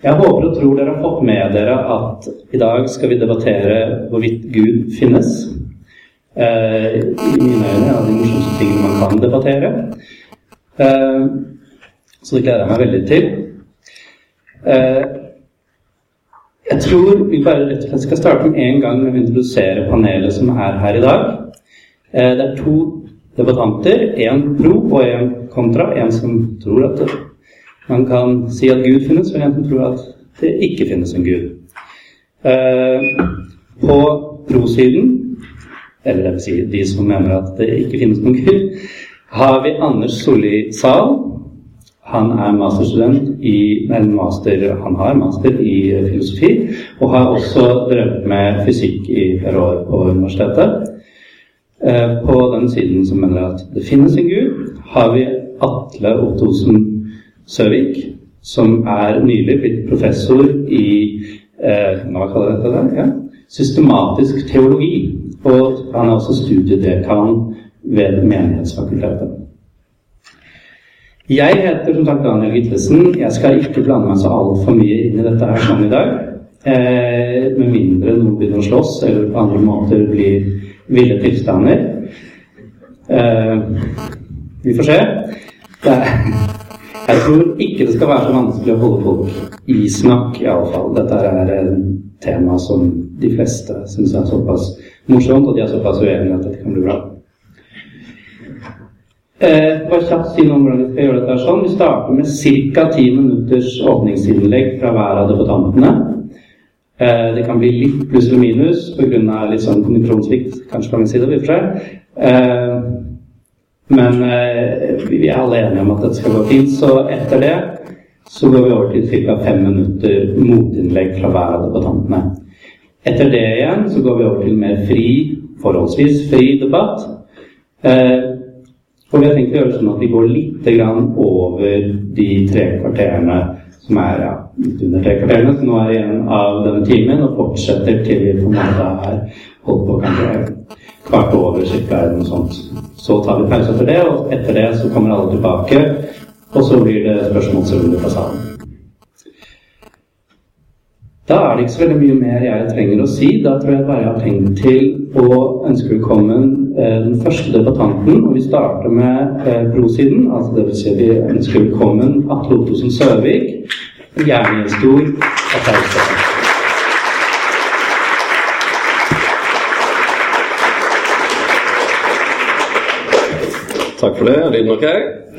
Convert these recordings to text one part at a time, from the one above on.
Jeg håper og tror dere har fått med dere at i dag skal vi debattere hvorvidt Gud finnes. Eh, I mine øyne av de morsomste tingene man kan debattere. Eh, så det gleder jeg meg veldig til. Eh, jeg tror vi bare rett og slett skal starte med en gang med å introdusere panelet som er her i dag. Eh, det er to debattanter. En pro og en kontra. En som tror at det man kan si at Gud finnes, og en som tror at det ikke finnes en Gud. Eh, på pro-siden, eller det vil si de som mener at det ikke finnes noen Gud, har vi Anders Solli Zahl. Han er masterstudent i master, Han har master i filosofi, og har også drevet med fysikk i flere år på universitetet. Eh, på den siden som mener at det finnes en Gud, har vi Atle Ottosen Søvik, som er nylig blitt professor i eh, hva kaller dette der? Ja, systematisk teologi. Og han er også studiedekan ved Menighetsfakultetet. Jeg heter som sagt Daniel Gitlesen. Jeg skal ikke blande meg så altfor mye inn i dette her sånn i dag. Eh, med mindre noen begynner å slåss eller på andre måter blir ville tilstander. Eh, vi får se. Det er jeg tror ikke det skal være så vanskelig å holde folk i snakk, iallfall. Dette er et tema som de fleste syns er såpass morsomt, og de er såpass uenige at dette kan bli bra. Eh, bare kjapt si noe om hvordan vi skal gjøre dette sånn. Vi starter med ca. ti minutters åpningsinnlegg fra hver av debattantene. Eh, det kan bli litt pluss eller minus pga. litt sånn kommunikasjonssvikt, kanskje kan vi si det. Vi får se. Eh, men eh, vi er alle enige om at dette skal gå fint. Så etter det så går vi over til ca. fem minutter motinnlegg fra hver av debattantene. Etter det igjen så går vi over til mer fri, forholdsvis fri debatt. Eh, og vi har tenkt å gjøre sånn at vi går litt over de tre kvarterene som er ja, litt under tre kvarterene, som nå er igjen av denne timen, og fortsetter til vi på en måte er holdt på kanskje kvart over ca. eller noe sånt. Så tar vi pause etter det, og etter det så kommer alle tilbake. Og så blir det spørsmålsrunde fra salen. Da er det ikke så veldig mye mer jeg trenger å si. Da tror jeg bare jeg har tenkt til å ønske velkommen eh, den første debattanten. Og vi starter med eh, brosiden. Altså det vil si vi ønsker velkommen Atle Ottosen Søvik. Gjerne en stor applaus. Takk for det. Lyden ok?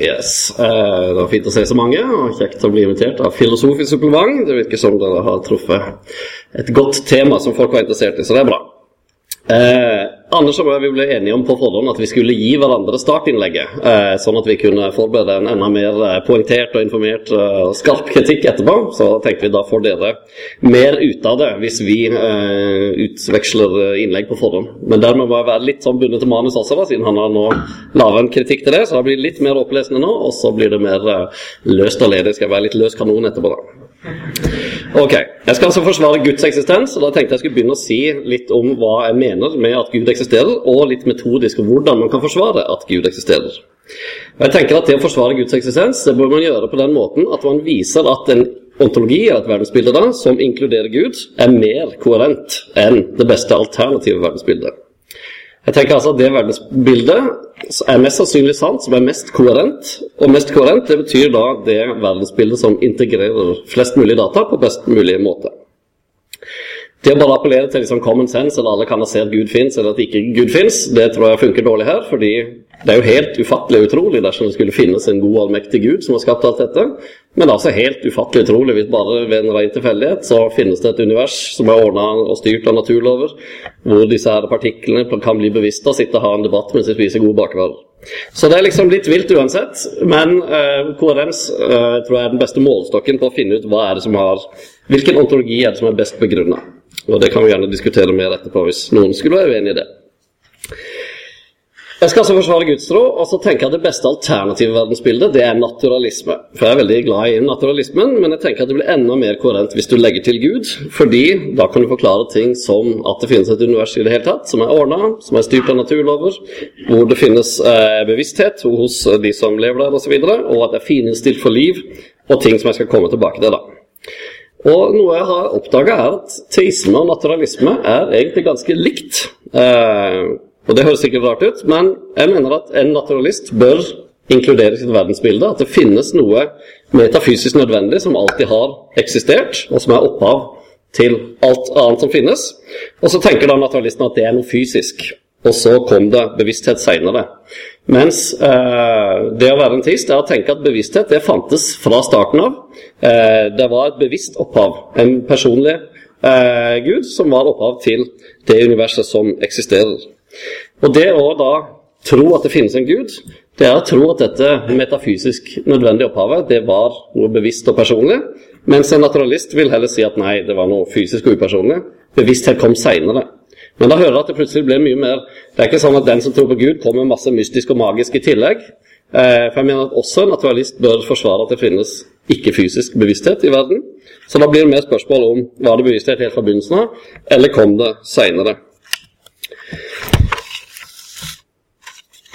Yes. Eh, det var fint å se så mange, og kjekt å bli invitert av Filosofisk supplement. Det virker som dere har truffet et godt tema som folk var interessert i, så det er bra. Eh, Anders og jeg ble enige om på forhånd at vi skulle gi hverandre startinnlegget, eh, sånn at vi kunne forberede en enda mer eh, poengtert og informert eh, og skarp kritikk etterpå. Så tenkte vi da får dere mer ut av det hvis vi eh, utveksler eh, innlegg på forhånd. Men dermed må jeg være litt sånn bundet til manus også, da, siden han har nå laget en kritikk til det. Så det blir litt mer opplesende nå, og så blir det mer løst og ledig. Skal være litt løs kanon etterpå, da. Ok, Jeg skal altså forsvare Guds eksistens, og da tenkte jeg skulle begynne å si litt om hva jeg mener med at Gud eksisterer, og litt metodisk om hvordan man kan forsvare at Gud eksisterer. Og jeg tenker at Det å forsvare Guds eksistens det bør man gjøre på den måten at man viser at en ontologi, eller et verdensbilde da, som inkluderer Gud, er mer koherent enn det beste alternative verdensbildet. Jeg tenker altså at Det verdensbildet er mest sannsynlig sant, som er mest koherent. Og mest koherent det betyr da det verdensbildet som integrerer flest mulig data på best mulig måte. Det å bare appellere til liksom common sense, eller alle kan se at Gud fins, eller at ikke Gud fins, det tror jeg funker dårlig her. fordi det er jo helt ufattelig utrolig dersom det skulle finnes en god, allmektig Gud som har skapt alt dette. Men det er altså helt ufattelig utrolig hvis bare ved en ren tilfeldighet så finnes det et univers som er ordna og styrt av naturlover, hvor disse her partiklene kan bli bevisste og sitte og ha en debatt mens de spiser gode bakevarer. Så det er liksom litt vilt uansett, men eh, koherens eh, tror jeg er den beste målestokken på å finne ut hva er det som har, hvilken ontologi er det som er best begrunna. Og det kan vi gjerne diskutere mer etterpå hvis noen skulle være uenig i det. Jeg skal altså forsvare Guds tro, og så tenker jeg at det beste alternative verdensbildet det er naturalisme. For Jeg er veldig glad i naturalismen, men jeg tenker at det blir enda mer koherent hvis du legger til Gud. Fordi da kan du forklare ting som at det finnes et univers i det hele tatt, som er ordna, som er styrt av naturlover, hvor det finnes eh, bevissthet hos de som lever der osv., og, så videre, og at det er fininnstilt for liv, og ting som jeg skal komme tilbake til. da. Og noe jeg har oppdaga, er at teisme og naturalisme er egentlig ganske likt. Eh, og det høres sikkert rart ut, men jeg mener at en naturalist bør inkludere sitt verdensbilde. At det finnes noe metafysisk nødvendig som alltid har eksistert, og som er opphav til alt annet som finnes. Og så tenker da naturalisten at det er noe fysisk. Og så kom det bevissthet seinere. Mens eh, det å være en teist er å tenke at bevissthet det fantes fra starten av. Eh, det var et bevisst opphav. En personlig eh, gud som var opphav til det universet som eksisterer. Og det å da tro at det finnes en gud, det er å tro at dette metafysisk nødvendige opphavet det var noe bevisst og personlig. Mens en naturalist vil heller si at nei, det var noe fysisk og upersonlig. Bevissthet kom seinere. Men da hører du at det plutselig blir mye mer Det er ikke sånn at den som tror på Gud, kommer med masse mystisk og magisk i tillegg. Eh, for jeg mener at også en naturalist bør forsvare at det finnes ikke-fysisk bevissthet i verden. Så da blir det mer spørsmål om var det bevissthet helt fra begynnelsen av, eller kom det seinere.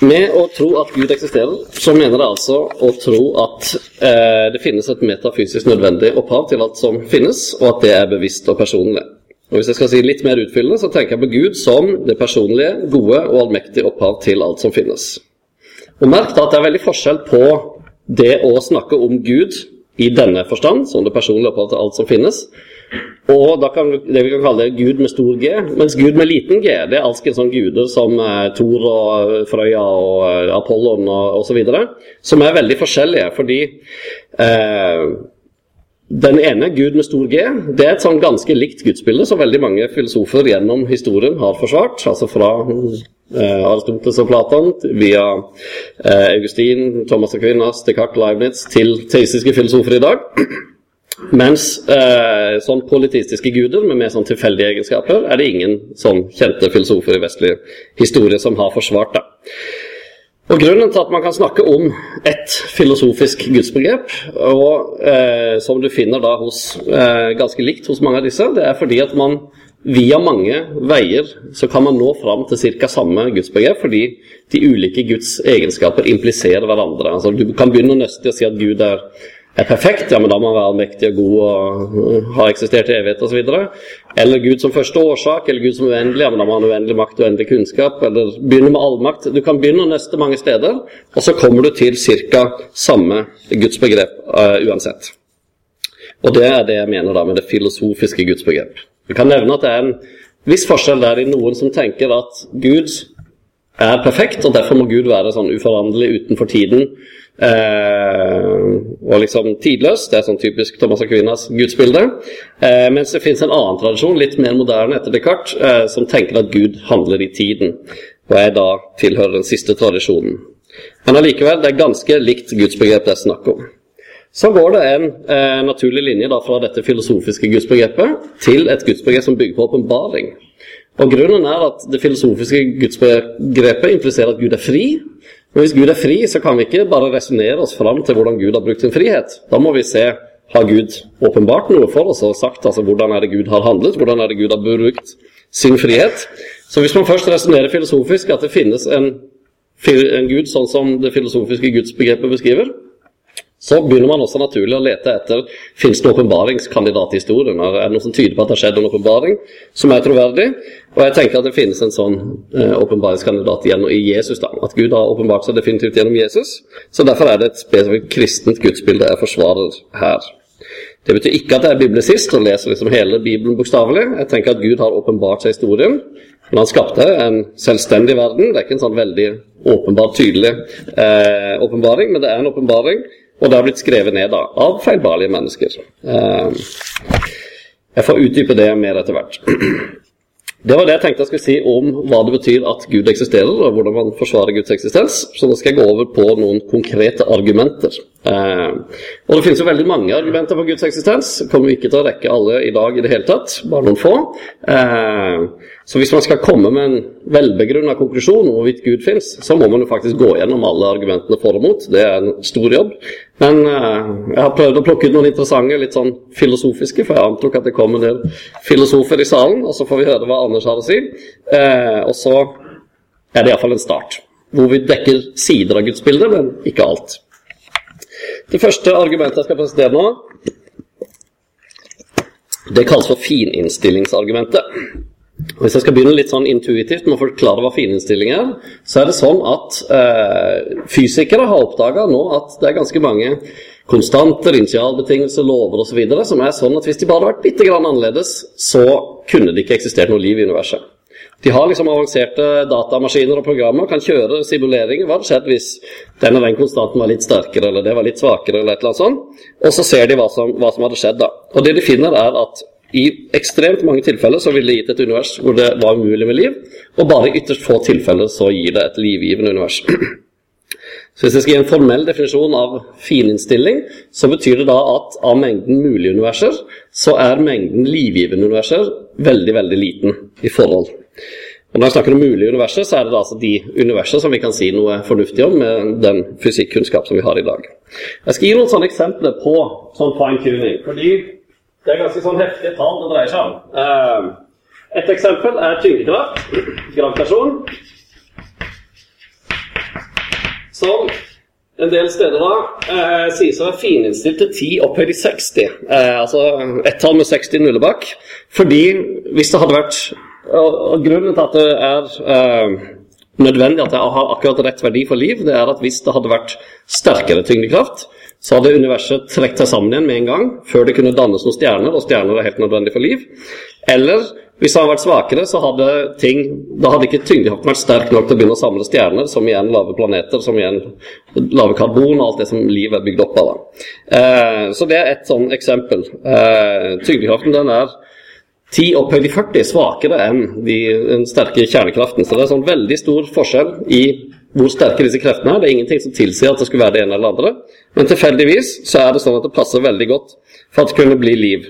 Med å tro at Gud eksisterer, så mener det altså å tro at eh, det finnes et metafysisk nødvendig opphav til alt som finnes, og at det er bevisst og personlig. Og Hvis jeg skal si litt mer utfyllende, så tenker jeg på Gud som det personlige, gode og allmektige opphav til alt som finnes. Og Merk da at det er veldig forskjell på det å snakke om Gud i denne forstand, som det personlige opphav til alt som finnes, og da kan det vi kan kalle Gud med stor G, mens Gud med liten G det er alskens sånne guder som eh, Thor og Frøya og eh, Apollon og osv., som er veldig forskjellige. Fordi eh, den ene, Gud med stor G, det er et sånn ganske likt gudsbilde som veldig mange filosofer gjennom historien har forsvart. Altså fra eh, Aristoteles og Platon via eh, Augustin, Thomas Aquinas, Descartes, Leibniz til teistiske filosofer i dag. Mens eh, sånn politistiske guder med mer sånn tilfeldige egenskaper er det ingen sånn kjente filosofer i vestlig historie som har forsvart. da. Og Grunnen til at man kan snakke om et filosofisk gudsbegrep, og eh, som du finner da hos, eh, ganske likt hos mange av disse, det er fordi at man via mange veier så kan man nå fram til ca. samme gudsbegrep, fordi de ulike Guds egenskaper impliserer hverandre. Altså, du kan begynne å nøste og si at Gud er er perfekt, ja, men da må han være allmektig og god og ha eksistert i evighet osv. Eller Gud som første årsak, eller Gud som uendelig, ja, men da må han ha uendelig makt og uendelig kunnskap. Eller begynne med allmakt. Du kan begynne å nøste mange steder, og så kommer du til ca. samme gudsbegrep uh, uansett. Og det er det jeg mener da med det filosofiske gudsbegrep. Vi kan nevne at det er en viss forskjell der i noen som tenker at Gud er perfekt, og derfor må Gud være sånn uforanderlig utenfor tiden Eh, og liksom tidløs. Det er sånn typisk Thomas Aquinas gudsbilde. Eh, mens det fins en annen tradisjon, litt mer moderne etter Descartes, eh, som tenker at Gud handler i tiden. Og jeg da tilhører den siste tradisjonen. Men allikevel, det er ganske likt gudsbegrep det er snakk om. Så går det en naturlig linje da fra dette filosofiske gudsbegrepet til et gudsbegrep som bygger på åpenbaring. Og Grunnen er at det filosofiske gudsbegrepet impliserer at Gud er fri, men hvis Gud er fri, så kan vi ikke bare resonnere oss fram til hvordan Gud har brukt sin frihet. Da må vi se har Gud åpenbart noe for oss og sagt altså, hvordan er det Gud har handlet, hvordan er det Gud har brukt sin frihet. Så hvis man først resonnerer filosofisk at det finnes en, en Gud sånn som det filosofiske gudsbegrepet beskriver, så begynner man også naturlig å lete etter finnes det åpenbaringskandidat i historien. Er det noe som tyder på at det har skjedd en åpenbaring som er troverdig? Og jeg tenker at det finnes en sånn eh, åpenbaringskandidat eh, i Jesus. da, At Gud har åpenbart seg definitivt gjennom Jesus. Så derfor er det et spesifikt kristent gudsbilde jeg forsvarer her. Det betyr ikke at jeg er biblisist og leser liksom hele Bibelen bokstavelig. Jeg tenker at Gud har åpenbart seg historien. Men han skapte en selvstendig verden. Det er ikke en sånn veldig åpenbart tydelig eh, åpenbaring, men det er en åpenbaring og det har blitt skrevet ned da, av feilbarlige mennesker. Eh, jeg får utdype det mer etter hvert. Det var det jeg tenkte jeg skulle si om hva det betyr at Gud eksisterer, og hvordan man forsvarer Guds eksistens. Så nå skal jeg gå over på noen konkrete argumenter. Og det finnes jo veldig mange argumenter for Guds eksistens. Kommer vi ikke til å rekke alle i dag i det hele tatt, bare noen få. Eh, så hvis man skal komme med en velbegrunna konklusjon om hvorvidt Gud fins, så må man jo faktisk gå gjennom alle argumentene for og mot. Det er en stor jobb. Men eh, jeg har prøvd å plukke ut noen interessante, litt sånn filosofiske, for jeg antok at det kom en del filosofer i salen, og så får vi høre hva Anders har å si. Eh, og så er det iallfall en start, hvor vi dekker sider av Guds bilde, men ikke alt. Det første argumentet jeg skal presentere nå, Det kalles for fininnstillingsargumentet. Hvis jeg skal begynne litt sånn intuitivt med å forklare hva fininnstilling er, så er det sånn at eh, fysikere har oppdaga nå at det er ganske mange konstanter, initialbetingelser, lover osv. som er sånn at hvis de bare hadde vært litt annerledes, så kunne det ikke eksistert noe liv i universet. De har liksom avanserte datamaskiner og programmer, kan kjøre simuleringer. Hva hadde skjedd hvis den og den konstanten var litt sterkere, eller det var litt svakere, eller et eller annet sånt? Og så ser de hva som, hva som hadde skjedd da. Og det de finner, er at i ekstremt mange tilfeller så ville det gitt et univers hvor det var umulig med liv, og bare i ytterst få tilfeller så gir det et livgivende univers. Så Hvis jeg skal gi en formell definisjon av fininnstilling, så betyr det da at av mengden mulige universer, så er mengden livgivende universer veldig, veldig liten i forhold. Og Når jeg snakker om mulige universer, så er det altså de universer som vi kan si noe fornuftig om med den fysikkunnskap som vi har i dag. Jeg skal gi noen sånne eksempler på sånn fine tuning. fordi det er ganske sånn heftige tall det dreier seg om. Uh, et eksempel er tyngdekraft, gravitasjon, som en del steder da uh, sies å være fininnstilt til 10 opphøyd i 60. Uh, eh, altså ett tall med 60 nuller bak. Fordi hvis det hadde vært og, Grunnen til at det er nødvendig at jeg har akkurat rett verdi for liv, det er at hvis det hadde vært sterkere tyngdekraft, så hadde universet trukket seg sammen igjen med en gang, før det kunne dannes noen stjerner, og stjerner er helt nødvendig for liv. Eller hvis det hadde vært svakere, så hadde ting Da hadde ikke tyngdekraften vært sterk nok til å begynne å samle stjerner, som igjen lave planeter, som igjen lave karbon og alt det som livet er bygd opp av. Eh, så det er et sånn eksempel. Eh, tyngdekraften den er 10 opphøyd i 40 svakere enn de, den sterke kjernekraften. Så det er sånn veldig stor forskjell i hvor sterke disse kreftene er. Det er ingenting som tilsier at det skulle være det ene eller andre. Men tilfeldigvis så er det sånn at det passer veldig godt for at det kunne bli liv.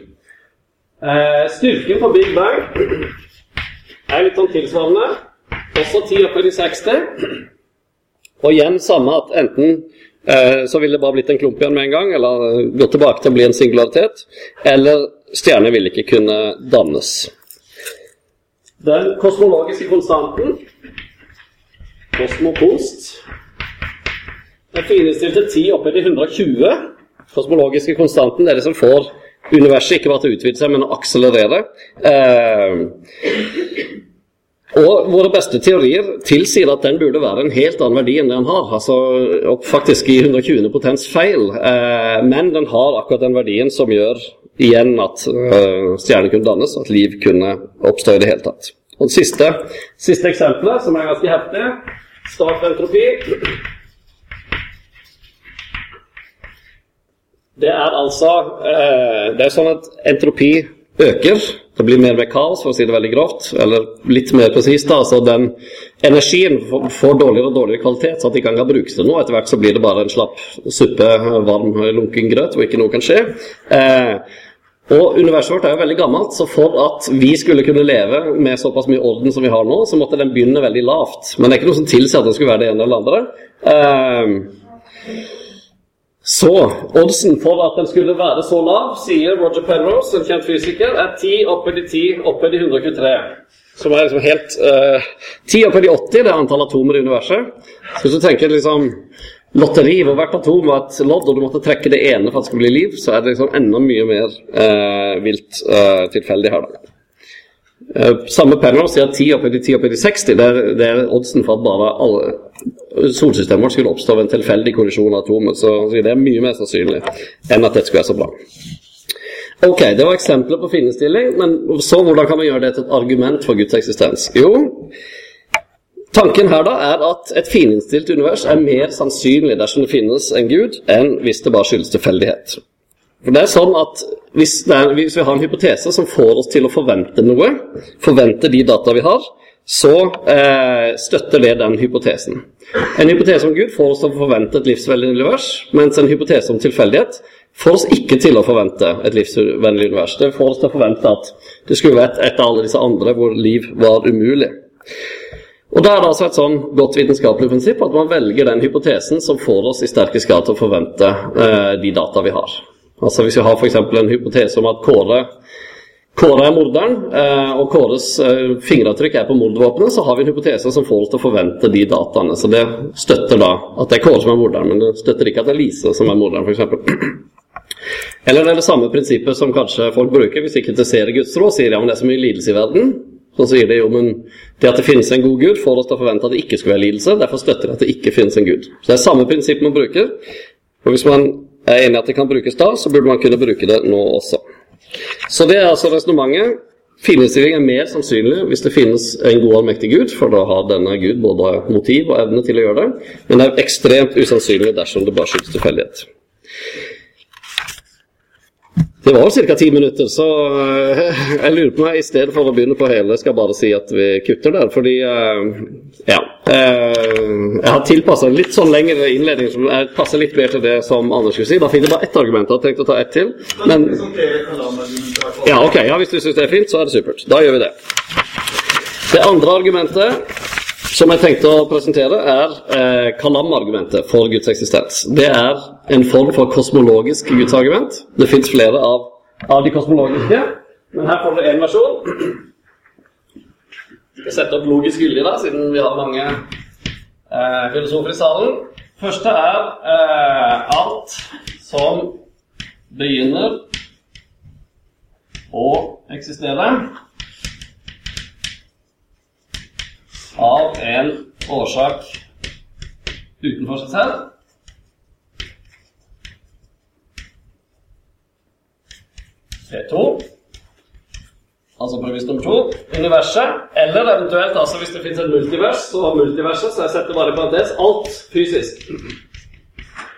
Eh, styrken på Big Bang er litt sånn tilsvarende. Også 10 opphøyd i 60. Og igjen samme at enten eh, så ville det bare blitt en klump igjen med en gang, eller gått tilbake til å bli en singularitet, eller stjerner vil ikke kunne dannes. Den kosmologiske konstanten Kosmokonst. Den finestilt til 10 opphøyd til 120. Kosmologiske konstanten det er det som får universet ikke bare til å utvide seg, men å akselerere. Eh, og våre beste teorier tilsier at den burde være en helt annen verdi enn det den har. Altså faktisk i 120. potens feil. Eh, men den har akkurat den verdien som gjør igjen at uh, stjerner kunne dannes, at liv kunne oppstå i det hele tatt. Og det siste, siste eksempelet, som er ganske heftig Startentropi Det er altså uh, Det er sånn at entropi øker. Det blir mer med kaos, for å si det veldig grovt. Eller litt mer presist. Altså den energien får dårligere og dårligere kvalitet, så at de ikke kan brukes til noe. Etter hvert så blir det bare en slapp suppe, varm, lunken grøt, hvor ikke noe kan skje. Eh, og universet vårt er jo veldig gammelt, så for at vi skulle kunne leve med såpass mye orden som vi har nå, så måtte den begynne veldig lavt. Men det er ikke noe som tilsier at den skulle være det ene eller andre. Uh, så oddsen for at den skulle være så lav, sier Roger Penrose, en kjent fysiker, er 10 opphøyd i 10 opphøyd i 123. Som er liksom helt uh, 10 opphøyd i 80, det er antall atomer i universet. Så hvis du tenker liksom lotteri hvor hvert atom var et lodd, og du måtte trekke det ene for at det skulle bli liv, så er det liksom enda mye mer eh, vilt eh, tilfeldig her. da. Eh, samme panel sier 10 opp i 10 opp i 60. Det er, oddsen for at bare alle, solsystemet vårt skulle oppstå ved en tilfeldig kollisjon av atomer. Så, det er mye mer sannsynlig enn at dette skulle være så bra. Ok, Det var eksempler på finnestilling, men så hvordan kan man gjøre det til et argument for Guds eksistens? Jo, Tanken her da er at et fininnstilt univers er mer sannsynlig dersom det finnes en gud, enn hvis det bare skyldes tilfeldighet. For det er sånn at hvis, er, hvis, vi har en hypotese som får oss til å forvente noe, forvente de data vi har, så eh, støtter det den hypotesen. En hypotese om Gud får oss til å forvente et livsvennlig univers, mens en hypotese om tilfeldighet får oss ikke til å forvente et livsvennlig univers. Det får oss til å forvente at det skulle vært et av alle disse andre hvor liv var umulig. Og Da er det altså et sånn godt vitenskapelig prinsipp at man velger den hypotesen som får oss i sterkest grad til å forvente eh, de data vi har. Altså Hvis vi har f.eks. en hypotese om at Kåre, Kåre er morderen, eh, og Kåres eh, fingeravtrykk er på mordvåpenet, så har vi en hypotese som får oss til å forvente de dataene. Så det støtter da at det er Kåre som er morderen, men det støtter ikke at det er Lise som er morderen, f.eks. Eller det er det samme prinsippet som kanskje folk bruker hvis de kritiserer Guds råd. Sier ja, men det er så mye lidelse i verden. Så sier de jo, men det at det finnes en god Gud, får oss til å forvente at det ikke skulle være lidelse. Derfor støtter de at det ikke finnes en Gud. Så det er samme prinsipp man bruker. Og hvis man er enig i at det kan brukes da, så burde man kunne bruke det nå også. Så det er altså resonnementet. Fiendestilling er mer sannsynlig hvis det finnes en god allmektig Gud, for da har denne Gud både motiv og evne til å gjøre det. Men det er ekstremt usannsynlig dersom det bare skyldes tilfeldighet. Det var ca. ti minutter, så eh, jeg lurer på meg i stedet for å begynne på hele, skal jeg bare si at vi kutter der. Fordi eh, ja. Eh, jeg har tilpassa litt sånn lengre innledning som passer litt mer til det som Anders skulle si. Da finner jeg bare ett argument. Jeg har tenkt å ta ett til. Men ja, ok, ja, hvis du syns det er fint, så er det supert. Da gjør vi det. Det andre argumentet som jeg tenkte å presentere, er eh, Kalam-argumentet for Guds eksistens. Det er en form for kosmologisk gudsargument. Det fins flere av, av, de kosmologiske, men her får dere én versjon. Jeg skal sette opp logisk vilje da, siden vi har mange eh, filosofer i salen. Første er eh, alt som begynner å eksistere av en årsak utenfor seg selv. C2. altså premiss nummer to, universet, eller eventuelt altså hvis det finnes en multivers, så har multiverset, så jeg setter bare i parentes, alt fysisk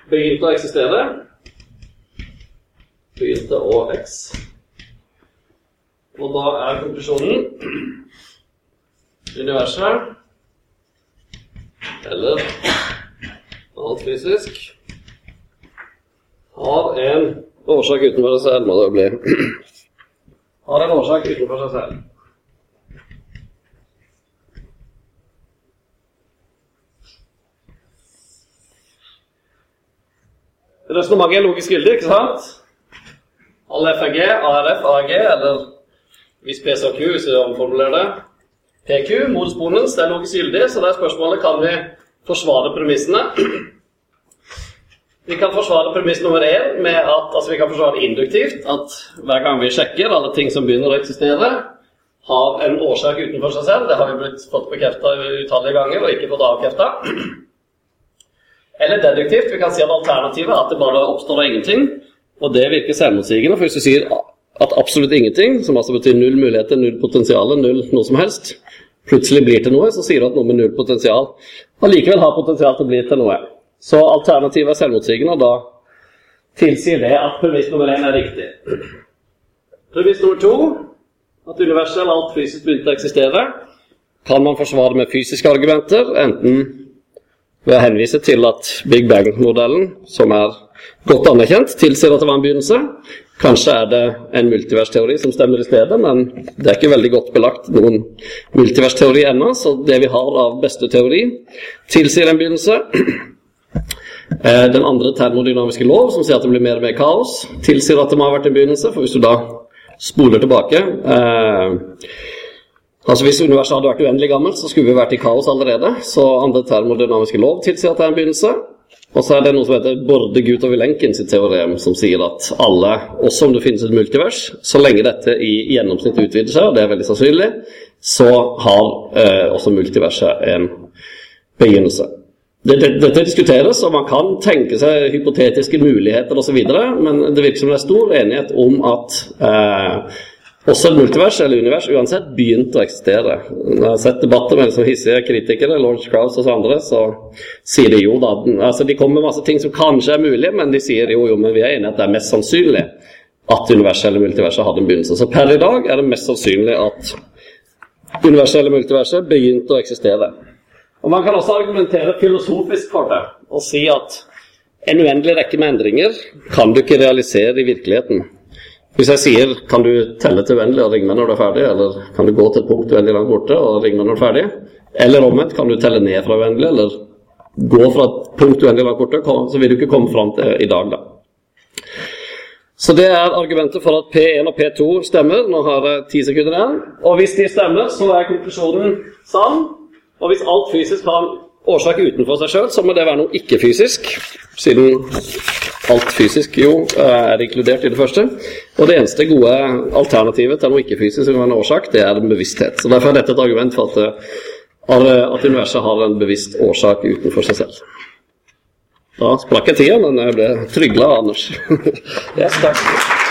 begynte å eksistere. Begynte å eks. Og da er konklusjonen universet eller alt fysisk har en årsak utenfor seg selv, må det bli. Har en årsak utenfor seg selv. Resonnementet er logisk gyldig, ikke sant? Alle FAG, ARF, AG, eller hvis PSAQ, hvis vi omformulerer det, PQ, modus bonus, det er logisk gyldig, så det er spørsmålet kan vi forsvare premissene. Vi kan forsvare premiss nummer én med at altså vi kan forsvare induktivt. At hver gang vi sjekker alle ting som begynner å eksistere, har en årsak utenfor seg selv. Det har vi blitt fått bekrefta utallige ganger og ikke fått avkrefta. Eller deduktivt. Vi kan si at alternativet er at det bare oppstår av ingenting. Og det virker selvmotsigende. For hvis du sier at absolutt ingenting, som altså betyr null muligheter, null potensial, null noe som helst, plutselig blir til noe, så sier du at noe med null potensial allikevel har potensial til å bli til noe. Så alternativet er selvmotsigende, og da tilsier det at premiss nummer én er riktig. Premiss nummer to, at universet eller alt fysisk begynte å eksistere, kan man forsvare med fysiske argumenter, enten ved å henvise til at Big Bang-modellen, som er godt anerkjent, tilsier at det var en begynnelse, Kanskje er det en multiversteori som stemmer i stedet, men det er ikke veldig godt belagt noen multiversteori ennå, så det vi har av beste teori, tilsier en begynnelse. Eh, den andre termodynamiske lov, som sier at det blir mer og mer kaos, tilsier at det må ha vært en begynnelse, for hvis du da spoler tilbake eh, Altså Hvis universet hadde vært uendelig gammelt, så skulle vi vært i kaos allerede. Så andre termodynamiske lov tilsier at det er en begynnelse. Og så er det noe som heter Borde-Gutov-Lenken sitt teorem, som sier at alle, også om det finnes et multivers, så lenge dette i gjennomsnitt utvider seg, og det er veldig sannsynlig, så har eh, også multiverset en begynnelse. Dette, dette diskuteres, og man kan tenke seg hypotetiske muligheter osv., men det virker som det er stor enighet om at eh, også multivers eller univers uansett begynte å eksistere. Når jeg har sett debatter med liksom hissige kritikere, Lawrence Krauss og så andre, så sier de jo da altså De kommer med masse ting som kanskje er mulig, men de sier jo jo, men vi er enige at det er mest sannsynlig at universet eller multiverset hadde en begynnelse. Så per i dag er det mest sannsynlig at universet eller multiverset begynte å eksistere. Og Man kan også argumentere filosofisk for det og si at en uendelig rekke med endringer kan du ikke realisere i virkeligheten. Hvis jeg sier 'kan du telle til uendelig og ringe meg når du er ferdig', eller 'kan du gå til et punkt uendelig langt borte og ringe meg når du er ferdig', eller omvendt 'kan du telle ned fra uendelig', eller gå fra et punkt uendelig langt borte', så vil du ikke komme fram til i dag, da. Så det er argumentet for at P1 og P2 stemmer. Nå har jeg ti sekunder igjen. Og hvis de stemmer, så er konklusjonen sann. Og hvis alt fysisk har årsak utenfor seg sjøl, så må det være noe ikke-fysisk. Siden alt fysisk jo er inkludert i det første. Og det eneste gode alternativet til noe ikke-fysisk som kan være en årsak, det er en bevissthet. Så Derfor er dette et argument for at, at universet har en bevisst årsak utenfor seg selv. Da sprakk jeg tida, men jeg ble trygla av Anders. yes, takk.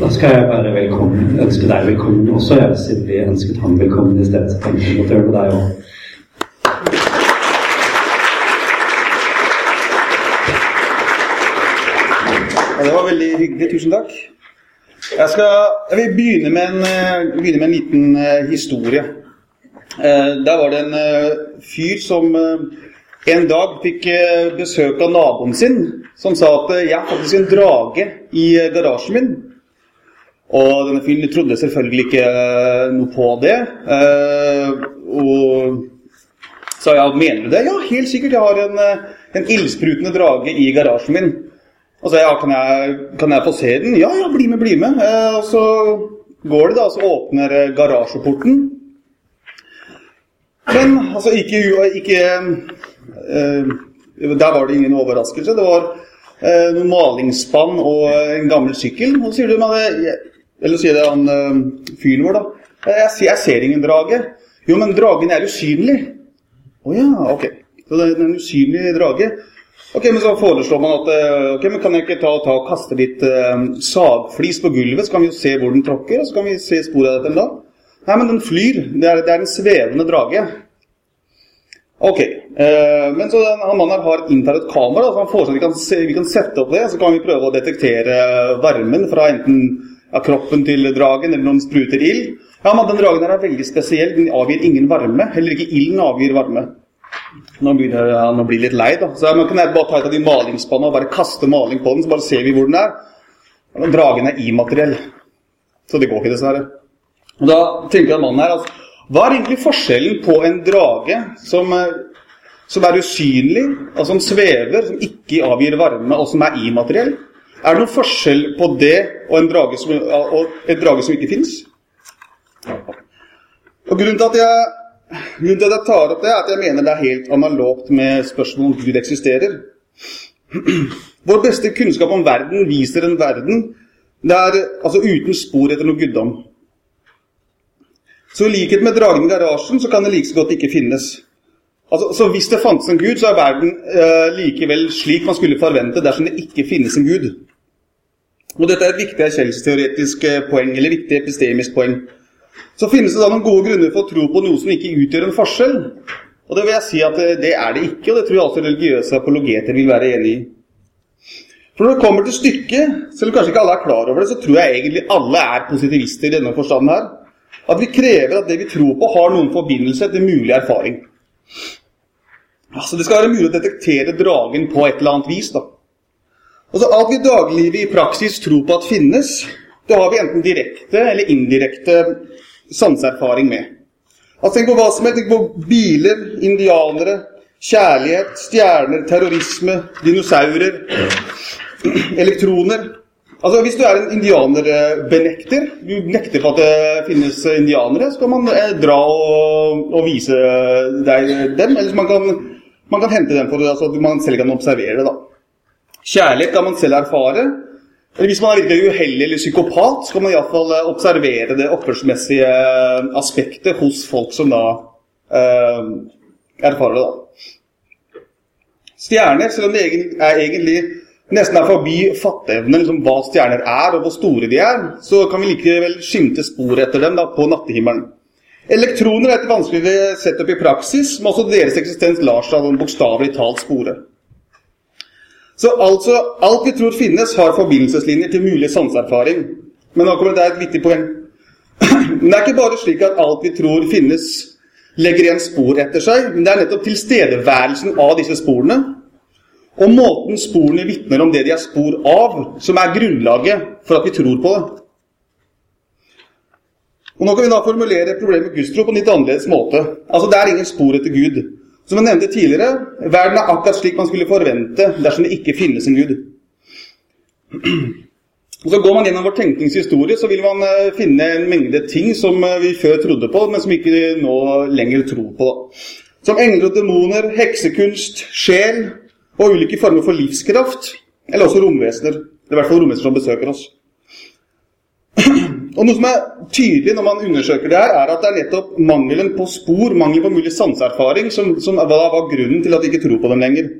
Da skal jeg bare velkommen, ønske deg velkommen også, jeg, siden vi ønsket ham velkommen i stedet. Så kanskje vi måtte gjøre det deg òg. Ja, det var veldig hyggelig. Tusen takk. Jeg, skal, jeg vil begynne med, en, eh, begynne med en liten uh, historie. Uh, der var det en uh, fyr som en dag fikk besøk av naboen sin, som sa at 'jeg har faktisk en drage i garasjen min'. Og denne fyren trodde selvfølgelig ikke eh, noe på det. Eh, og sa ja, mener du det? Ja, helt sikkert. Jeg har en, eh, en ildsprutende drage i garasjen min. Og så ja, kan jeg, kan jeg få se den? Ja, ja, bli med, bli med. Og så går de da, og så åpner garasjeporten. Men altså ikke, ikke Der var det ingen overraskelse. Det var noen malingsspann og en gammel sykkel. Og så sier du men eller sier det han uh, fyren vår, da. Jeg, jeg, ser ingen drage. Jo, men dragen er usynlig. Å oh, ja, ok. Så det er en usynlig drage. Ok, men Så foreslår man at eh, ok, men kan jeg ikke ta, ta og kaste litt uh, sagflis på gulvet, så kan vi jo se hvor den tråkker, og så kan vi se sporet av dette da. Nei, men den flyr. Det er, det er en svevende drage. Ok. Uh, men så den, han mannen har inntatt et kamera, så han foreslår at vi kan, se, vi kan sette opp det, så kan vi prøve å detektere varmen fra enten av kroppen til dragen, eller når den spruter ild. Ja, men den dragen her er veldig spesiell. Den avgir ingen varme. Heller ikke ilden avgir varme. Nå begynner han å bli litt lei, da. Så man kan bare ta et av de malingsspannene og bare kaste maling på den, så bare ser vi hvor den er. Men dragen er imateriell. Så det går ikke, dessverre. Og Da tenker jeg mannen her altså, Hva er egentlig forskjellen på en drage som, eh, som er usynlig, og som svever, som ikke avgir varme, og som er imateriell? Er det noen forskjell på det og en drage som, og en drage som ikke fins? Grunnen til, jeg, grunnen til, at jeg, tar opp det, er at jeg mener det er helt analogt med spørsmålet om Gud eksisterer. Vår beste kunnskap om verden viser en verden der, altså uten spor etter noe guddom. Så i likhet med dragen i garasjen, så kan det like så godt ikke finnes. Altså, så Hvis det fantes en gud, så er verden eh, likevel slik man skulle forvente dersom det ikke finnes en gud. Og Dette er et viktig erkjennelsesteoretisk eh, poeng, eller viktig epistemisk poeng. Så finnes det da noen gode grunner for å tro på noe som ikke utgjør en forskjell. Og Det vil jeg si at eh, det er det ikke, og det tror jeg også religiøse apologeter vil være enig i. For Når det kommer til stykket, selv om kanskje ikke alle er klar over det, så tror jeg egentlig alle er positivister i denne forstanden her. At vi krever at det vi tror på, har noen forbindelse til mulig erfaring. Altså Det skal være mulig å detektere dragen på et eller annet vis. da. Altså Alt vi dagliglivet i praksis tror på at finnes, det har vi enten direkte eller indirekte sanseerfaring med. Altså Tenk på hva som helst. Tenk på biler, indianere, kjærlighet, stjerner, terrorisme, dinosaurer, elektroner. Altså Hvis du er en indianerbenekter, du nekter på at det finnes indianere, så kan man eh, dra og, og vise deg dem. Eller man kan, man kan hente dem for altså, at man selv kan observere det. da. Kjærlighet kan man selv erfare. Eller Hvis man er virkelig uheldig eller psykopat, så kan man iallfall eh, observere det oppførselsmessige eh, aspektet hos folk som da eh, erfarer det. da. Stjerner, selv om det er egentlig nesten er forbi fatteevnen liksom hva stjerner er og hvor store de er, så kan vi likevel skimte spor etter dem da, på nattehimmelen. Elektroner er et vanskeligere setup i praksis, men også deres eksistens lar seg bokstavelig talt spore. Så altså, alt vi tror finnes, har forbindelseslinjer til mulig sanseerfaring. Men nå kommer det et viktig poeng. Men det er ikke bare slik at alt vi tror finnes, legger igjen spor etter seg, men det er nettopp tilstedeværelsen av disse sporene og måten sporene vitner om det de er spor av, som er grunnlaget for at vi tror på det. Og Nå kan vi da formulere problemet med gudstro på en litt annerledes måte. Altså, Det er ingen spor etter Gud. Som jeg nevnte tidligere, verden er akkurat slik man skulle forvente dersom det ikke finnes en gud. Og så Går man gjennom vår tenkningshistorie, så vil man eh, finne en mengde ting som eh, vi før trodde på, men som ikke nå lenger tror på. Som engler og demoner, heksekunst, sjel og ulike former for livskraft. Eller også romvesener. I hvert fall romvesener som besøker oss. Og Noe som er tydelig når man undersøker det her, er at det er nettopp mangelen på spor, mangelen på mulig sanseerfaring, som, som var, var grunnen til at de ikke tror på dem lenger.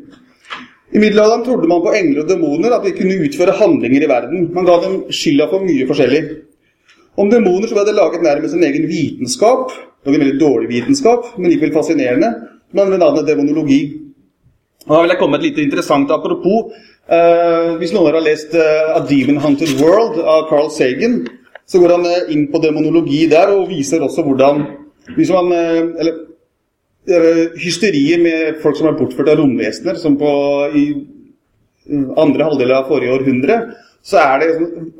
I middelalderen trodde man på engler og demoner, at de kunne utføre handlinger i verden. Man ga dem skylda for mye forskjellig. Om demoner så ble det laget nærmest en egen vitenskap. noe veldig dårlig vitenskap, men likevel fascinerende. Men med navnet demonologi. Og Da vil jeg komme med et lite interessant apropos. Eh, hvis noen har lest eh, A Demon Hunted World av Carl Sagan, så går han eh, inn på demonologi der og viser også hvordan hvis man, eh, eller hysteriet med folk som er bortført av romvesener, som på, i andre halvdel av forrige århundre, så er det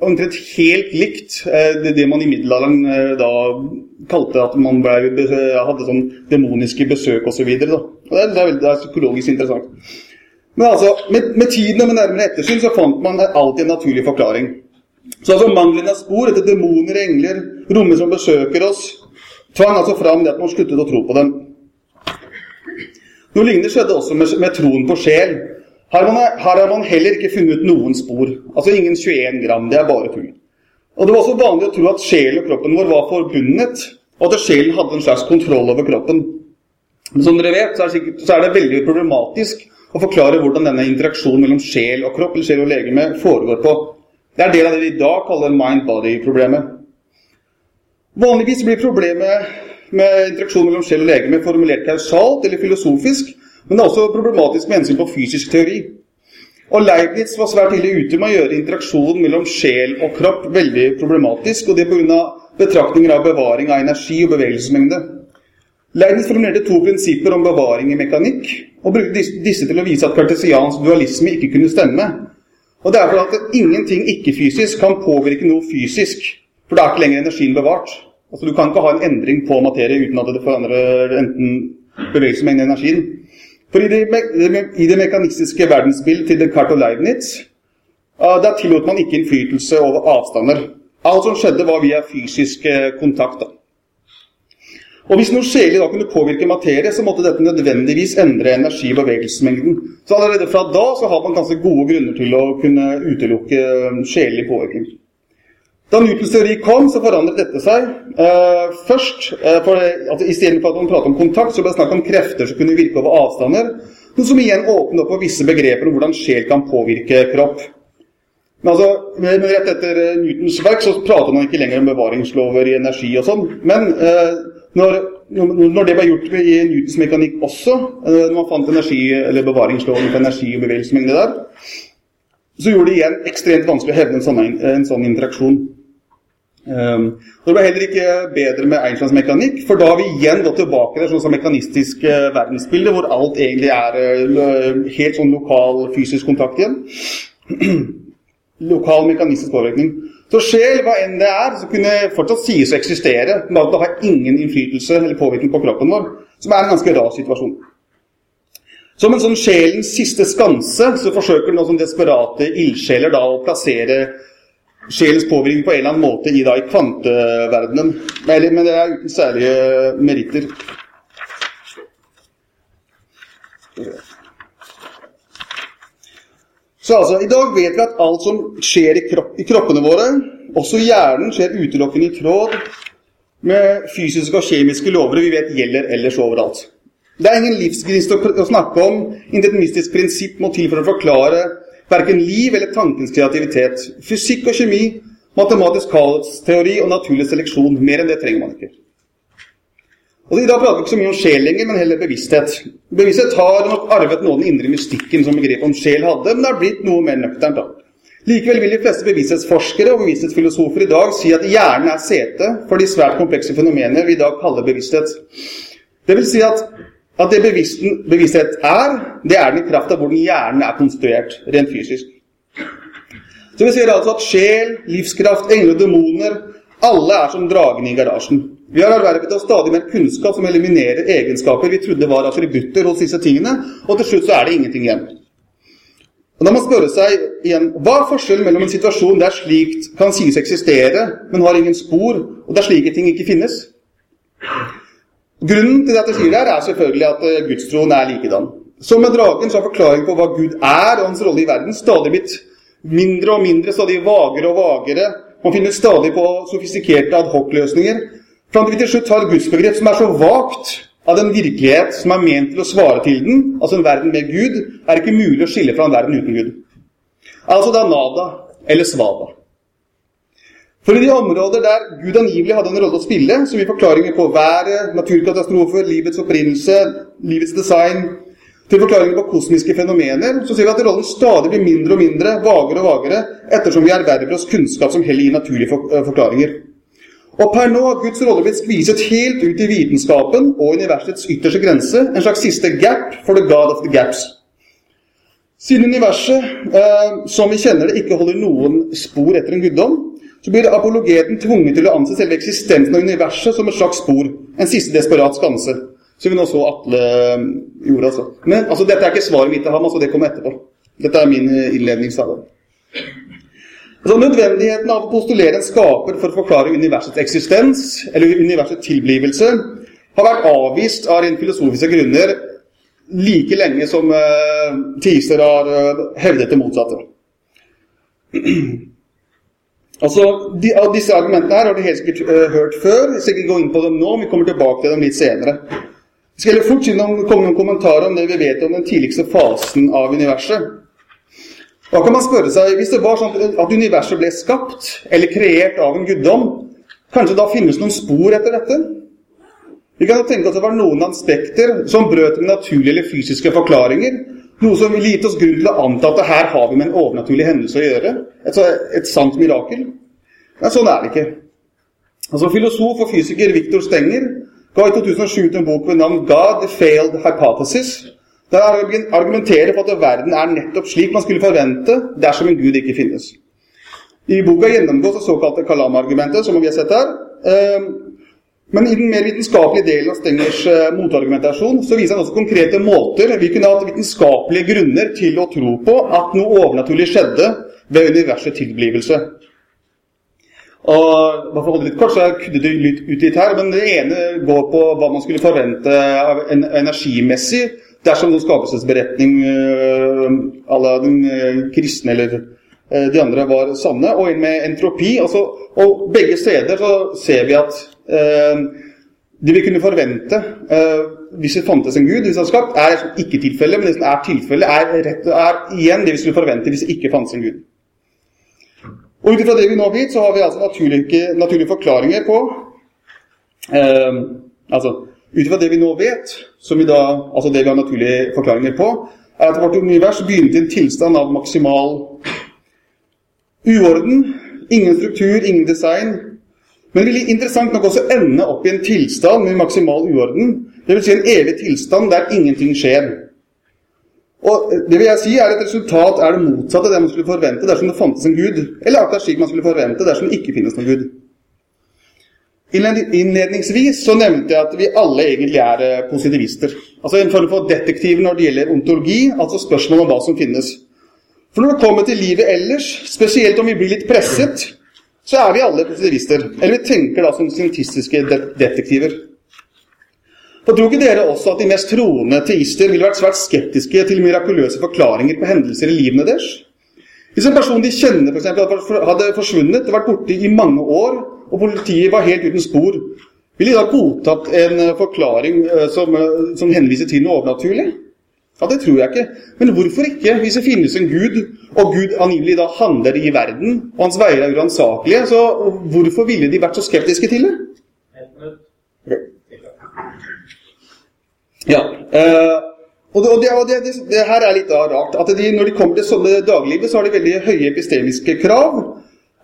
omtrent helt likt eh, det, det man i middelalderen eh, da kalte at man ble, hadde sånn demoniske besøk osv. Det, er, det, det er psykologisk interessant. Men altså, med, med tiden og med nærmere ettersyn så fant man alltid en naturlig forklaring. Så altså manglende spor etter demoner, engler, rommer som besøker oss, tvang altså fram det at man sluttet å tro på dem. Noe lignende skjedde også med, med troen på sjel. Her, man, her, har man heller ikke funnet noen spor. Altså ingen 21 gram. Det er bare tull. Og Det var også vanlig å tro at sjelen og kroppen vår var forbundet, og at sjelen hadde en slags kontroll over kroppen. Men som dere vet, så er, sikkert, så er det veldig problematisk å forklare hvordan denne interaksjonen mellom sjel og kropp eller sjel og legeme foregår på. Det er del av det vi i dag kaller mind-body-problemet. Vanligvis blir problemet med interaksjon mellom sjel og legeme formulert kausalt eller filosofisk, men det er også problematisk med hensyn på fysisk teori. Og Leibniz var svært tidlig ute med å gjøre interaksjonen mellom sjel og kropp veldig problematisk, og det pga. betraktninger av bevaring av energi og bevegelsesmengde. Leibniz formulerte to prinsipper om bevaring i mekanikk, og brukte disse til å vise at kartesiansk dualisme ikke kunne stemme. Og det er for at ingenting ikke-fysisk kan påvirke noe fysisk, for da er ikke lenger energien bevart. Altså Du kan ikke ha en endring på materie uten at det forandrer enten bevegelsesmengden eller energien. For i det, i det mekanistiske verdensbildet til Descartes og Leibniz da tillot man ikke innflytelse over avstander. Alt som skjedde, var via fysisk kontakt. Da. Og Hvis noe sjelelig da kunne påvirke materie, så måtte dette nødvendigvis endre energi- og bevegelsesmengden. Så allerede fra da så har man ganske gode grunner til å kunne utelukke sjelelig påvirkning. Da Newtons teori kom, så forandret dette seg. Eh, først, eh, for, altså, Istedenfor at man pratet om kontakt, så ble det snakk om krefter som kunne virke over avstander. Noe som igjen åpnet opp for visse begreper om hvordan sjel kan påvirke kropp. Men, altså, men rett etter eh, Newtons verk så prater man ikke lenger om bevaringslover i energi og sånn. Men eh, når, når, det ble gjort i Newtons mekanikk også, eh, når man fant energi, eller bevaringsloven for energi og bevegelsesmengde der, så gjorde det igjen ekstremt vanskelig å hevde en sånn, en sånn interaksjon. Um, det ble heller ikke bedre med Einsteins mekanikk, for da har vi igjen gått tilbake til sånn mekanistisk uh, verdensbilde, hvor alt egentlig er uh, helt sånn lokal fysisk kontakt igjen. lokal mekanistisk påvirkning. Så sjel, hva enn det er, så kunne fortsatt sies å eksistere, men at det har ingen innflytelse eller påvirkning på kroppen vår, som er en ganske rar situasjon. Som en sånn sjelens siste skanse så forsøker noen sånn desperate ildsjeler da å plassere sjelens påvirkning på en eller annen måte i, da, i kvanteverdenen. Men det er uten særlige meritter. Så altså, I dag vet vi at alt som skjer i, kropp, i kroppene våre, også hjernen, skjer utelukkende i tråd med fysiske og kjemiske lover vi vet gjelder ellers overalt. Det er ingen livsgnist å, å snakke om. Intet mystisk prinsipp må til for å forklare Verken liv eller tankens kreativitet. Fysikk og kjemi, matematisk kaosteori og naturlig seleksjon. Mer enn det trenger man ikke. Og I dag prater vi ikke så mye om sjel lenger, men heller bevissthet. Bevissthet har nok arvet noe av den indre mystikken som begrepet om sjel hadde, men det har blitt noe mer nøkternt. da. Likevel vil de fleste bevissthetsforskere og bevissthetsfilosofer i dag si at hjernen er sete for de svært komplekse fenomener vi i dag kaller bevissthet. Det vil si at at det bevissthet er, det er den i kraft av hvordan hjernen er konstruert rent fysisk. Så vi ser altså at sjel, livskraft, engler og demoner alle er som dragene i garasjen. Vi har ervervet oss stadig mer kunnskap som eliminerer egenskaper vi trodde var attributter hos disse tingene, og til slutt så er det ingenting igjen. Og Da må man spørre seg igjen hva er forskjellen mellom en situasjon der slikt kan sies eksistere, men har ingen spor, og der slike ting ikke finnes? Grunnen til jeg sier det her, er selvfølgelig at eh, gudstroen er likedan. Som med dragen så har forklaringen på hva Gud er og hans rolle i verden stadig blitt mindre og mindre, stadig vagere og vagere. Man finner stadig på sofistikerte adhoc-løsninger. Fram til vi til slutt har et gudsbegrep som er så vagt at den virkelighet som er ment til å svare til den, altså en verden med Gud, er ikke mulig å skille fra en verden uten Gud. Altså da nada eller svada. For i de områder der Gud angivelig hadde en rolle å spille, som i forklaringer på været, naturkatastrofer, livets opprinnelse, livets design, til forklaringer på kosmiske fenomener, så ser vi at rollen stadig blir mindre og mindre, vagere og vagere, ettersom vi erverver oss kunnskap som heller gir naturlige eh, forklaringer. Og per nå har Guds rolle blitt skviset helt ut i vitenskapen og universets ytterste grense, en slags siste gap for the god of the gaps. Siden universet, eh, som vi kjenner det, ikke holder noen spor etter en guddom, så blir apologeten tvunget til å anse selve eksistensen av universet som et slags spor, en siste desperat skanse. Som vi nå så Atle eh, gjorde, altså. Men altså, dette er ikke svaret mitt til ham, altså, det kommer etterpå. Dette er min eh, innledningstale. Altså, nødvendigheten av å postulere en skaper for å forklare universets eksistens, eller universets tilblivelse, har vært avvist av rent filosofiske grunner like lenge som uh, Teaser har uh, hevdet det motsatte. altså, de, Av disse argumentene her har du helt sikkert uh, hørt før. Jeg skal ikke gå inn på dem nå, men vi kommer tilbake til dem litt senere. Jeg skal fort komme med noen kommentarer om det vi vet om den tidligste fasen av universet. Da kan man spørre seg, Hvis det var sånn at universet ble skapt eller kreert av en guddom, kanskje da finnes noen spor etter dette? Vi kan jo tenke at det var noen aspekter som brøt med naturlige eller fysiske forklaringer. Noe som ville gitt oss grunn til å anta at her har vi med en overnaturlig hendelse å gjøre. Et, et sant mirakel. Men sånn er det ikke. Altså Filosof og fysiker Viktor Stenger ga i 2007 ut en bok med navn 'God Failed Hypothesis', der argumenterer for at verden er nettopp slik man skulle forvente dersom en gud ikke finnes. I boka gjennomgås det såkalte Kalam-argumentet, som vi har sett her. Ehm, men i den mer vitenskapelige delen av Stengers eh, motargumentasjon så viser han også konkrete måter vi kunne hatt vitenskapelige grunner til å tro på at noe overnaturlig skjedde ved universets tilblivelse. Og bare for å holde litt kort, så jeg kuddet ut litt her, men Det ene går på hva man skulle forvente energimessig dersom noen skapelsesberetning øh, à den øh, kristne eller øh, de andre var sanne, og inn med entropi. Altså, og begge steder så ser vi at det vi kunne forvente hvis det fantes en gud, hvis han skapt, er ikke tilfellet. Men det som er tilfellet, er, rett, er igjen det vi skulle forvente hvis det ikke fantes en gud. Og ut ifra det vi nå vet, så har vi altså naturlige, naturlige forklaringer på eh, Altså ut ifra det vi nå vet, som vi da, altså det vi har naturlige forklaringer på, er at vårt univers begynte i en tilstand av maksimal uorden. Ingen struktur, ingen design. Men vil interessant nok også ende opp i en tilstand med maksimal uorden. Dvs. Si en evig tilstand der ingenting skjer. Og det vil jeg si er et resultat er det motsatte av det man skulle forvente dersom det fantes en gud. Eller akkurat slik man skulle forvente dersom det ikke finnes noen gud. Innledningsvis så nevnte jeg at vi alle egentlig er eh, positivister. Altså en form for detektiv når det gjelder ontologi, altså spørsmål om hva som finnes. For når det kommer til livet ellers, spesielt om vi blir litt presset, så er vi alle positivister. Eller vi tenker da som scientistiske detektiver. For tror ikke dere også at de mest troende teister ville vært svært skeptiske til mirakuløse forklaringer på hendelser i livene deres? Hvis en person de kjenner eksempel, hadde forsvunnet, vært borte i mange år, og politiet var helt uten spor, ville de da godtatt en eh, forklaring eh, som, eh, som henviser til noe overnaturlig? Ja, Det tror jeg ikke. Men hvorfor ikke? Hvis det finnes en gud, og Gud angivelig da handler i verden, og hans veier er uransakelige, så hvorfor ville de vært så skeptiske til det? Ja. Og, det, og det, det, det, her er litt rart. at de, Når de kommer til sånne dagliglivet, så har de veldig høye epistemiske krav.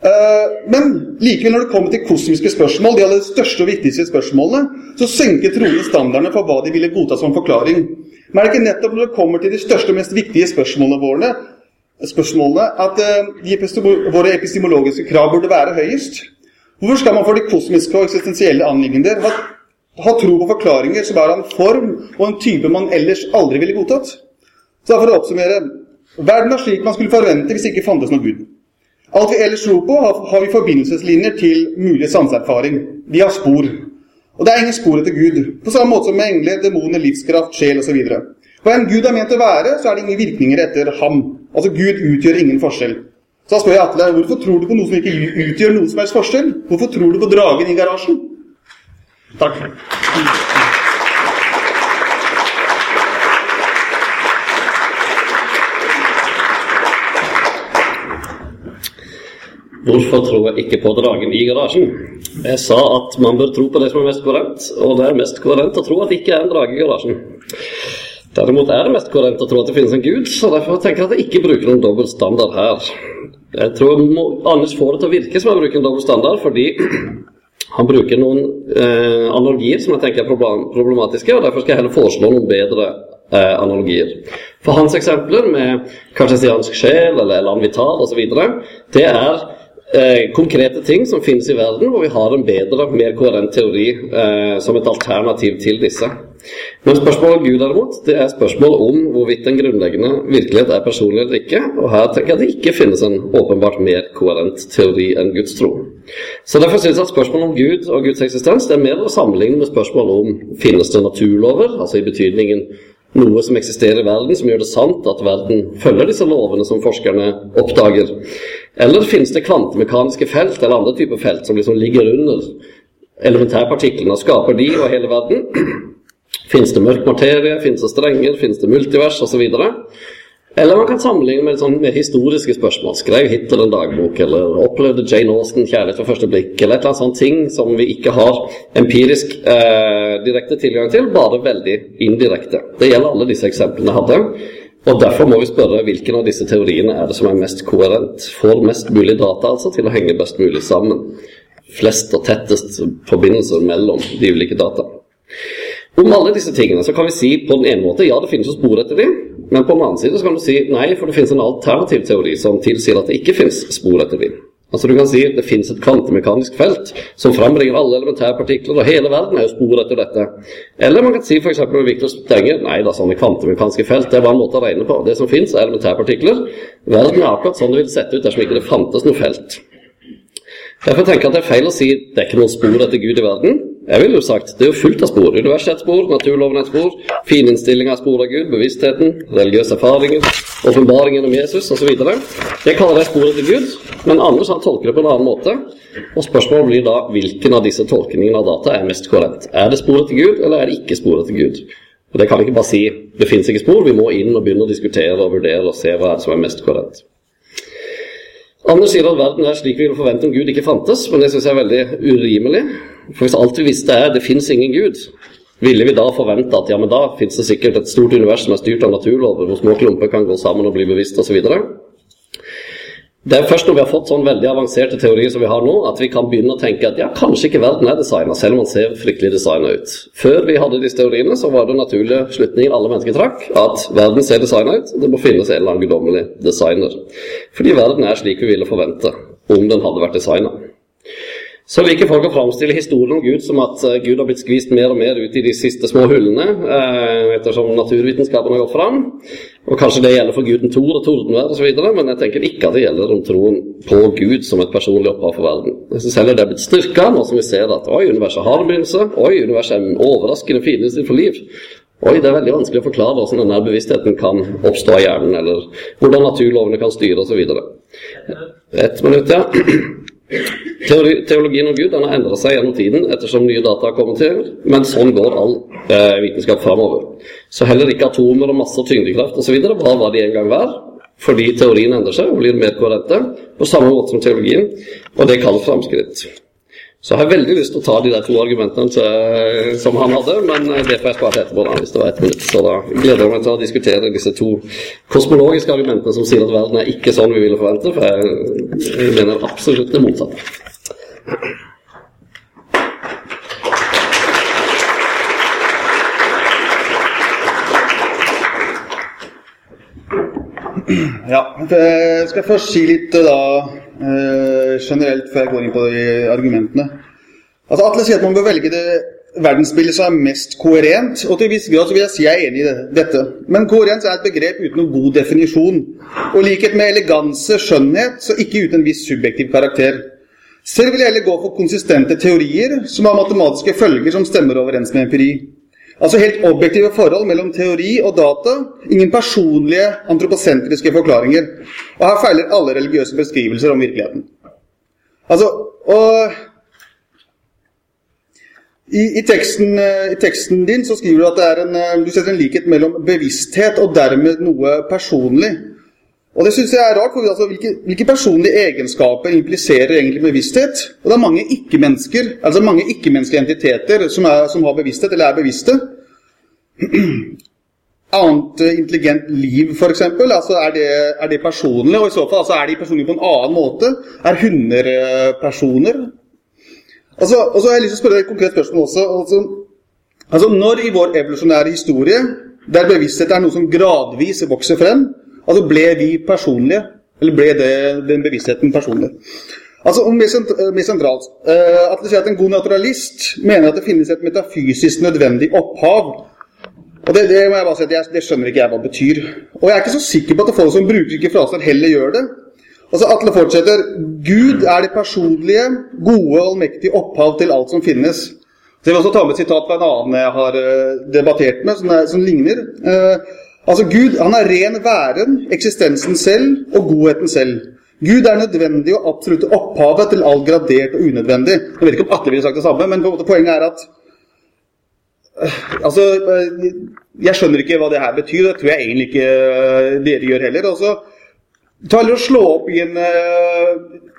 Eh, men likevel, når det kommer til kosmiske spørsmål, de aller største og viktigste spørsmålene, så senker trolig standardene for hva de ville godta som forklaring. Men er det ikke nettopp når det kommer til de største og mest viktige spørsmålene våre, spørsmålene at eh, våre epistemologiske krav burde være høyest? Hvorfor skal man for de kosmiske og eksistensielle anliggender ha, ha tro på forklaringer som er av en form og en type man ellers aldri ville godtatt? Så for å oppsummere Verden er slik man skulle forvente hvis det ikke fantes noe Gud. Alt vi ellers tror på, har, vi forbindelseslinjer til mulig sanseerfaring. Vi har spor. Og det er ingen spor etter Gud. På samme måte som med engler, demoner, livskraft, sjel osv. Hva enn Gud er ment å være, så er det ingen virkninger etter ham. Altså Gud utgjør ingen forskjell. Så da spør jeg Atle, hvorfor tror du på noe som ikke utgjør noen som helst forskjell? Hvorfor tror du på dragen i garasjen? Takk. Hvorfor tror jeg ikke på dragen i garasjen? Jeg sa at man bør tro på det som er mest korrekt, og det er mest korrekt å tro at det ikke er en drage i garasjen. Derimot er det mest korrekt å tro at det finnes en gud, så derfor tenker jeg at jeg ikke bruker noen dobbel standard her. Jeg tror Anders får det til å virke som jeg bruker en dobbel standard, fordi han bruker noen eh, analogier som jeg tenker er problematiske, og derfor skal jeg heller foreslå noen bedre eh, analogier. For hans eksempler med kartesiansk sjel eller land vital osv., det er eh, konkrete ting som finnes i verden, hvor vi har en bedre, mer koherent teori eh, som et alternativ til disse. Men spørsmålet om Gud derimot, det er spørsmål om hvorvidt den grunnleggende virkelighet er personlig eller ikke. Og her tenker jeg at det ikke finnes en åpenbart mer koherent teori enn Guds tro. Så Derfor synes jeg at spørsmålet om Gud og Guds eksistens det er mer å sammenligne med spørsmålet om finnes det naturlover, altså i betydningen noe som eksisterer i verden, som gjør det sant at verden følger disse lovene som forskerne oppdager? Eller finnes det kvantemekaniske felt eller andre typer felt som liksom ligger under elementærpartiklene og skaper de og hele verden? Finnes det mørk materie, finnes det strenger, finnes det multivers osv.? Eller man kan sammenligne med sånn mer historiske spørsmål. Skrev Hitler en dagbok, eller opplevde Jane Austen kjærlighet ved første blikk, eller et eller annet sånt ting som vi ikke har empirisk eh, direkte tilgang til, bare veldig indirekte. Det gjelder alle disse eksemplene jeg hadde. Og Derfor må vi spørre hvilken av disse teoriene er det som er mest koherent. Får mest mulig data altså til å henge best mulig sammen. Flest og tettest forbindelser mellom de ulike data. Om alle disse tingene så kan vi si på den ene måte ja, det finnes jo spor etter dem, men på den annen side så kan du si nei, for det finnes en alternativ teori som tilsier at det ikke finnes spor etter vind. Altså Du kan si det finnes et kvantemekanisk felt som frambringer alle elementære partikler, og hele verden er jo spor etter dette. Eller man kan si f.eks. med Victor Stenger nei da, sånne kvantemekaniske felt det er bare en måte å regne på. Det som finnes, er elementære partikler. Verden er akkurat sånn det ville sett ut dersom ikke det fantes noe felt. Derfor tenker jeg at det er feil å si det er ikke noen spor etter Gud i verden. Jeg ville jo sagt det er jo fullt av spor. Universet er et spor, naturloven er et spor, er av Gud, bevisstheten, religiøse erfaringer, åpenbaringen om Jesus osv. Det kaller jeg sporet til Gud, men Anders han tolker det på en annen måte. Og spørsmålet blir da hvilken av disse tolkningene av data er mest korrekt. Er det sporet til Gud, eller er det ikke sporet til Gud? Og Det kan vi ikke bare si det fins ikke spor, vi må inn og begynne å diskutere og vurdere og se hva som er mest korrekt. Anders sier at verden er slik vi ville forvente om Gud ikke fantes, men det syns jeg er veldig urimelig. For hvis alt vi visste er det fins ingen Gud, ville vi da forvente at ja, men da fins det sikkert et stort univers som er styrt av naturlover, hvor små klumper kan gå sammen og bli bevisst osv. Det er først når vi har fått sånn veldig avanserte teorier som vi har nå, at vi kan begynne å tenke at ja, kanskje ikke verden er designa, selv om den ser fryktelig designa ut. Før vi hadde disse teoriene, så var det naturlige slutningen alle mennesker trakk, at verden ser designa ut, og det må finnes en eller annen guddommelig designer. Fordi verden er slik vi ville forvente om den hadde vært designa. Så liker folk å framstille historien om Gud som at eh, Gud har blitt skvist mer og mer ut i de siste små hullene eh, ettersom naturvitenskapen har gått fram. Og Kanskje det gjelder for guden Thor og tordenvær osv., men jeg tenker ikke at det gjelder om troen på Gud som et personlig opphav for verden. Jeg synes heller det er blitt styrka nå som vi ser at oi, universet har en begynnelse. Oi, universet er en overraskende finlyst for liv. Oi, det er veldig vanskelig å forklare hvordan denne bevisstheten kan oppstå i hjernen, eller hvordan naturlovene kan styre osv. Ett minutt, ja. Teologien om Gud den har endret seg gjennom tiden ettersom nye data har kommet til, men sånn går all eh, vitenskap framover. Så heller ikke atomer og masse og tyngdekraft osv. var hva de en gang var, fordi teorien endrer seg og blir mer korrekte, på samme måte som teologien, og det kalles framskritt. Så jeg har veldig lyst til å ta de der to argumentene til, som han hadde, men det får jeg spare etterpå, da, hvis det var ett minutt. Så da gleder jeg meg til å diskutere disse to kosmologiske argumentene som sier at verden er ikke sånn vi ville forvente, for jeg mener absolutt det motsatte. Ja, jeg skal først si litt da eh, generelt før jeg går inn på de argumentene. Altså Atle sier at man bør velge det verdensbildet som er mest koherent, og til en viss grad så vil jeg si jeg er enig i det- dette. Men koherens er et begrep uten noen god definisjon. Og likhet med eleganse, skjønnhet, så ikke uten en viss subjektiv karakter. Selv vil jeg heller gå for konsistente teorier som har matematiske følger som stemmer overens med empiri. Altså helt objektive forhold mellom teori og data, ingen personlige antroposentriske forklaringer. Og her feiler alle religiøse beskrivelser om virkeligheten. Altså, og i, i, teksten, I teksten din så skriver du at en, du setter en likhet mellom bevissthet og dermed noe personlig. Og det syns jeg er rart, for altså, hvilke, hvilke, personlige egenskaper impliserer egentlig bevissthet? Og det er mange ikke-mennesker, altså mange ikke-menneskelige entiteter som, er, som, har bevissthet, eller er bevisste. Annet eh, intelligent liv, f.eks. Altså, er, det, er det personlig? Og i så fall altså, er de personlige på en annen måte? Er hunder personer? Altså, og så har jeg lyst til å spørre deg et konkret spørsmål også. Altså, altså, Når i vår evolusjonære historie, der bevissthet er noe som gradvis vokser frem, altså ble vi personlige? Eller ble det, den bevisstheten personlig? Altså, Mer sentralt uh, At det sier at en god naturalist mener at det finnes et metafysisk nødvendig opphav. Og det, det må jeg bare si at jeg, det skjønner ikke jeg hva det betyr. Og jeg er ikke så sikker på at folk som bruker ikke fraser, heller gjør det. Altså Atle fortsetter Gud er det personlige, gode og allmektige opphav til alt som finnes. Så Jeg vil også ta med et sitat fra en annen jeg har uh, debattert med, som, er, som ligner. Uh, altså Gud han er ren væren, eksistensen selv og godheten selv. Gud er nødvendig og absolutt opphavet til all gradert og unødvendig. Jeg vet ikke om Atle ville sagt det samme, men poenget er at uh, Altså, jeg skjønner ikke hva det her betyr. Det tror jeg egentlig ikke dere gjør heller. Altså, Ta og Slå opp i en, eh,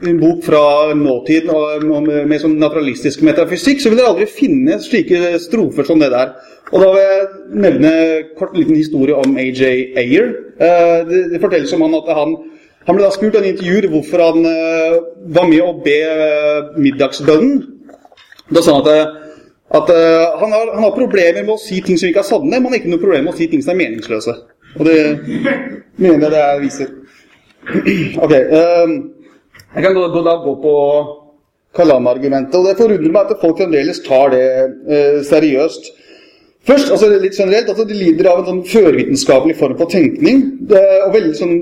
en, bok fra nåtiden med, med sånn naturalistisk metafysikk, så vil dere aldri finne slike strofer som det der. Og Da vil jeg nevne kort liten historie om AJ Ayer. Eh, det, det fortelles om han at han, han ble da spurt i en intervju hvorfor han eh, var med å be middagsbønnen. Da sa han at, at han, har, han, har, problemer med å si ting som ikke er sanne, men han har ikke noe problem med å si ting som er meningsløse. Og det mener jeg det viser. Ok. Um, jeg kan gå, da gå på Kalam-argumentet. og Det forundrer meg at folk fremdeles tar det uh, seriøst. Først, altså litt generelt, altså De lider av en sånn førvitenskapelig form for tenkning. og veldig sånn,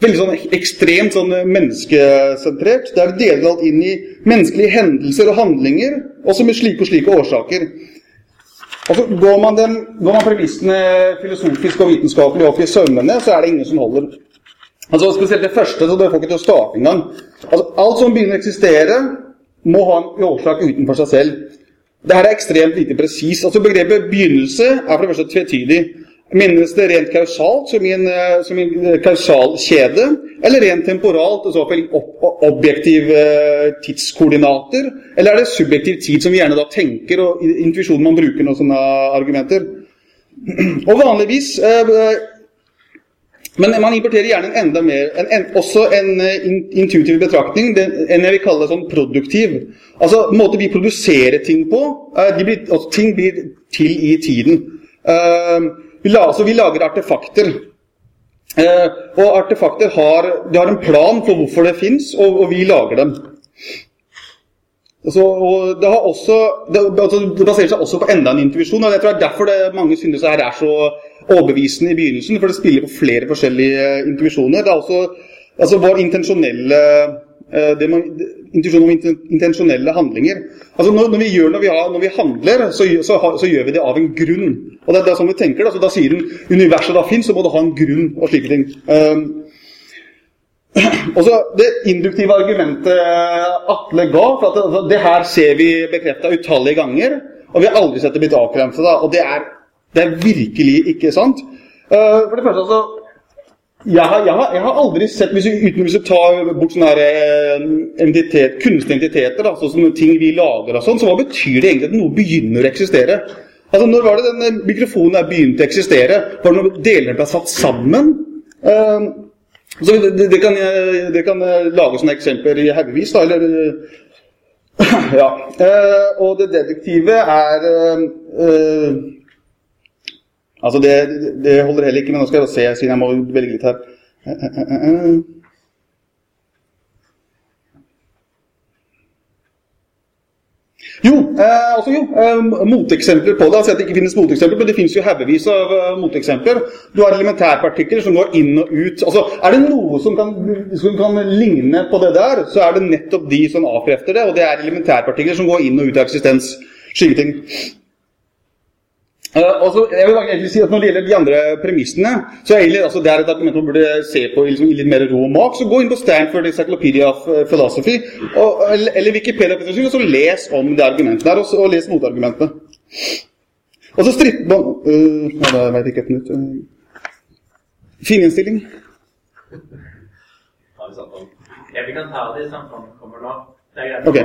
veldig sånn ekstremt sånn menneskesentrert. Der de deler alt inn i menneskelige hendelser og handlinger, også med slike og slike årsaker. Altså, Går man, går man premissene filosofisk og vitenskapelig opp i sømmene, så er det ingen som holder. Altså Spesielt det første, så det får ikke til å starte engang. Altså, alt som begynner å eksistere, må ha en årsak utenfor seg selv. Dette er ekstremt lite presis. Altså, begrepet begynnelse er for det første tvetydig. Minnes det rent kausalt, som i en, som i en eh, kausal kjede, eller rent temporalt, i så fall objektive eh, tidskoordinater? Eller er det subjektiv tid, som vi gjerne da tenker, og intuisjonen man bruker noen sånne argumenter? Og vanligvis men man importerer gjerne en enda mer, en, en, også en uh, intuitiv betraktning, en jeg vil kalle sånn produktiv. Altså måten vi produserer ting på. Uh, blir, altså, ting blir til i tiden. Uh, vi, altså, vi, lager artefakter. og artefakter har, har en plan for hvorfor det fins, og, og, vi lager dem. Altså, og det, også, det, altså, det, baserer seg også på enda en intuisjon. og Jeg tror det er derfor det, mange synes det her er så overbevisende i begynnelsen, for det spiller på flere forskjellige eh, intuisjoner. Det er også altså vår intensjonelle eh, det man, om intensjonelle handlinger. Altså når, når, vi gjør, når, vi har, når vi handler, så, så, så, gjør vi det av en grunn. Og det, det er sånn vi tenker. Altså, da sier den universet da finnes, så må det ha en grunn og slike ting. Um, og så Det induktive argumentet Atle ga for at det, det her ser vi bekrefta utallige ganger, og vi har aldri sett det blitt avkrefta. Og det er det er virkelig ikke sant. Uh, for det første, altså jeg har, jeg, har, jeg har, aldri sett, hvis vi, uten hvis vi tar bort sånne her, eh, entitet, kunstige entiteter, da, sånn ting vi lager og sånn, så hva betyr det egentlig at noe begynner å eksistere? Altså, Når var det den mikrofonen der begynte å eksistere? Var det når delene ble satt sammen? Uh, det, det, det, kan, det kan lage sånne eksempler i haugevis, da. Eller Ja. Uh, og det deduktive er uh, Altså det, holder heller ikke, men nå skal jeg se, siden jeg må velge litt her. Jo, eh, altså jo, eh, moteksempler på det. Altså det ikke finnes moteksempler, men det finnes jo haugevis av uh, moteksempler. Du har elementærpartikler som går inn og ut. Altså, Er det noe som kan, som kan ligne på det der, så er det nettopp de som avkrefter det, og det er elementærpartikler som går inn og ut av eksistens. Slike ting. Uh, altså, jeg vil egentlig si at Når det gjelder de andre premissene, så er egentlig, altså, det er et argument man burde se på i, liksom, i litt mer ro og mak. Så gå inn på Stanford Encyclopedia of eh, Philosophy og, eller, eller Wikipedia og så les om det argumentet der, og, og les motargumentene. Og så stritt... Uh, ja, det vet jeg ikke et minutt. Uh, Fininnstilling. Ja, vi kan ta det i samtalen som kommer nå. Det er greit. Okay.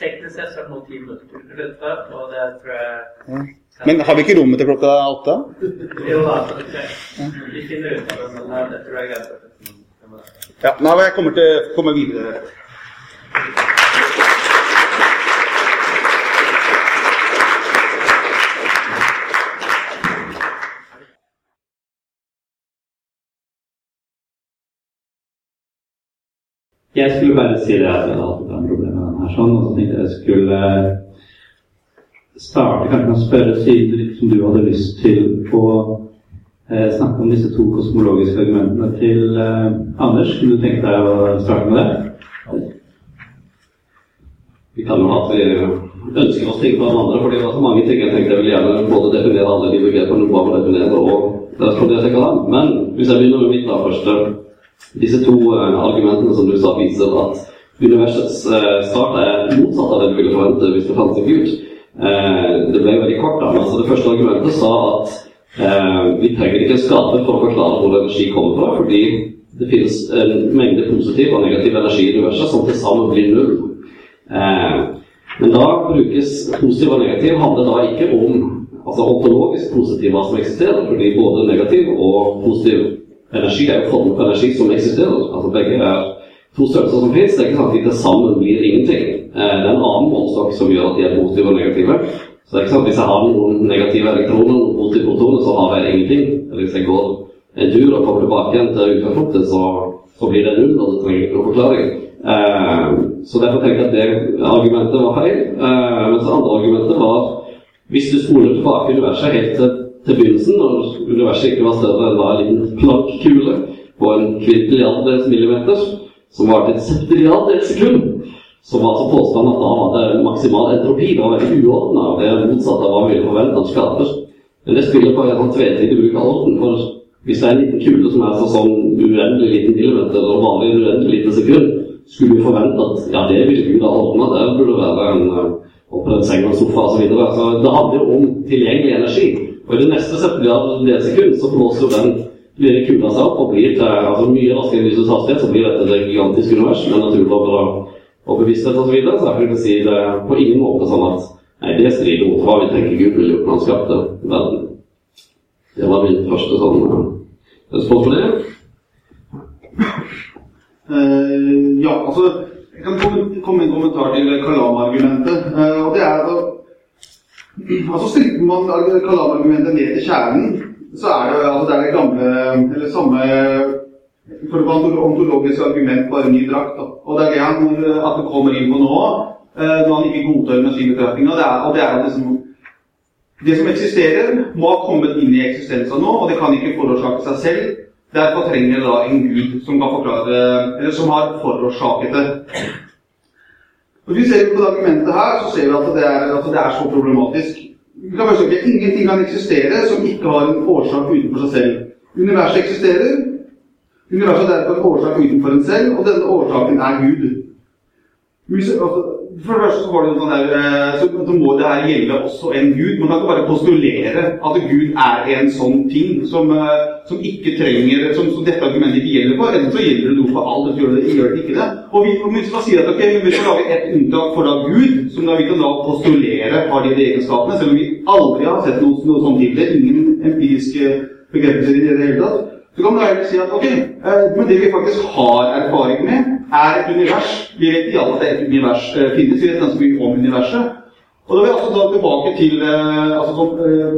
Teknisk sett så er det nå ti minutter til slutt, og det tror jeg. Men har vi ikke rommet til klokka åtte? Jo da. Vi finner ut av det, men det tror jeg er greit. Ja, nei, jeg kommer, til, kommer videre. Jeg skulle bare si det at jeg hadde hatt et problem med den her, sånn, og så tenkte jeg skulle starte kanskje å spørre, siden liksom du hadde lyst til å eh, snakke om disse to kosmologiske argumentene til eh, Anders. Kunne du tenke deg å starte med det? Vi kan jo ha at vi ønsker oss ting fra hverandre, for det var så mange ting jeg tenkte jeg ville gjerne både definere alle de begrepene du bare definere, og derfor det jeg til hverandre. Men hvis jeg begynner med mitt da første Disse to eh, argumentene som du sa, viser at universets eh, start er motsatt av det du ville forvente hvis det fantes en gud. Eh, det ble veldig kort, da. Men altså det første argumentet sa at eh, vi trenger ikke en skaper for å forklare hvor energi kommer fra, fordi det finnes en mengde positiv og negativ energi i universet som til sammen blir null. Eh, men da brukes positiv og negativ handler da ikke om altså ontologisk positiv hva som eksisterer, fordi både negativ og positiv energi er jo former for energi som eksisterer. Altså begge er to størrelser som finnes. Det er ikke sant at de til sammen blir ingenting. Eh, det er en annen målestokk som gjør at de er positive og negative. Så det er ikke sant at Hvis jeg har noen negative elektroner og positive protoner, så har jeg ingenting. Eller hvis jeg går en tur og kommer tilbake igjen til utgangspunktet, så, så, blir det null, og det trenger ikke noen forklaring. Eh, så derfor tenker jeg at det argumentet var feil. Eh, mens det andre argumentet var hvis du spoler tilbake universet helt til, til begynnelsen, når universet ikke var større enn en liten plankkule på en kvintilliardels millimeter, som varte et septiliardels sekund, så var altså påstanden at var det maksimal entropi. Det var veldig uordna. Det er motsatt av hva vi ville forvente av skaper. Men det spiller på en sånn tvetydig bruk av orden. For hvis det er en liten kule som er så sånn uendelig liten millimeter eller vanlig uendelig lite sekund, skulle vi forvente at ja, det ville Gud ha ordna. Det burde være en opprørt en seng og sofa osv. Så, videre. så det handler jo om tilgjengelig energi. Og i det neste sekund så blåser jo den lille kula seg opp og blir til altså mye raskere enn lysets hastighet, så blir dette det gigantiske univers med naturlover og og bevissthet osv. Så, videre, så jeg kan jeg si det på ingen måte sånn at nei, det strider mot hva vi tenker Gud ville gjort når han skapte verden. Det var min første sånn respons på det. Uh, ja, altså Jeg kan komme med en kommentar til Kalam-argumentet. Uh, og det er altså, altså Strikker man Kalam-argumentet ned til kjernen, så er det, altså, det er det gamle Eller samme for det var ontologisk argument en ny drakt. Og det er det han at det kommer inn på nå, eh, når han ikke godtar energibetraktninga. Og det er at liksom, det som eksisterer, må ha kommet inn i eksistensen nå, og det kan ikke forårsake seg selv. Derfor trenger det da en gud som kan forklare, eller som har forårsaket det. Når vi ser på det argumentet her, så ser vi at det er, at det er så problematisk. Vi kan bare søke, Ingenting kan eksistere som ikke har en årsak utenfor seg selv. Universet eksisterer, Universet er derfor en årsak utenfor en selv, og denne årsaken er Gud. For det første så var det sånn der, eh, så, så må det her gjelde også en Gud. Man kan ikke bare postulere at Gud er en sånn ting som, eh, som ikke trenger som, som, dette argumentet ikke gjelder for. Enten så gjelder det noe for alt, eller gjør det, gjør det ikke det. Og vi, og vi skal si at ok, vi skal lage et unntak for da Gud, som da vi kan da postulere har de egenskapene, selv om vi aldri har sett noe, noe sånt til. Ingen empiriske begrepelser i det hele tatt. Så kan man heller si at ok, eh, men det vi faktisk har erfaring med, er et univers. Vi vet i alle at et univers eh, finnes. Vi vet ganske mye om universet. Og da vil jeg også ta tilbake til eh, altså, som,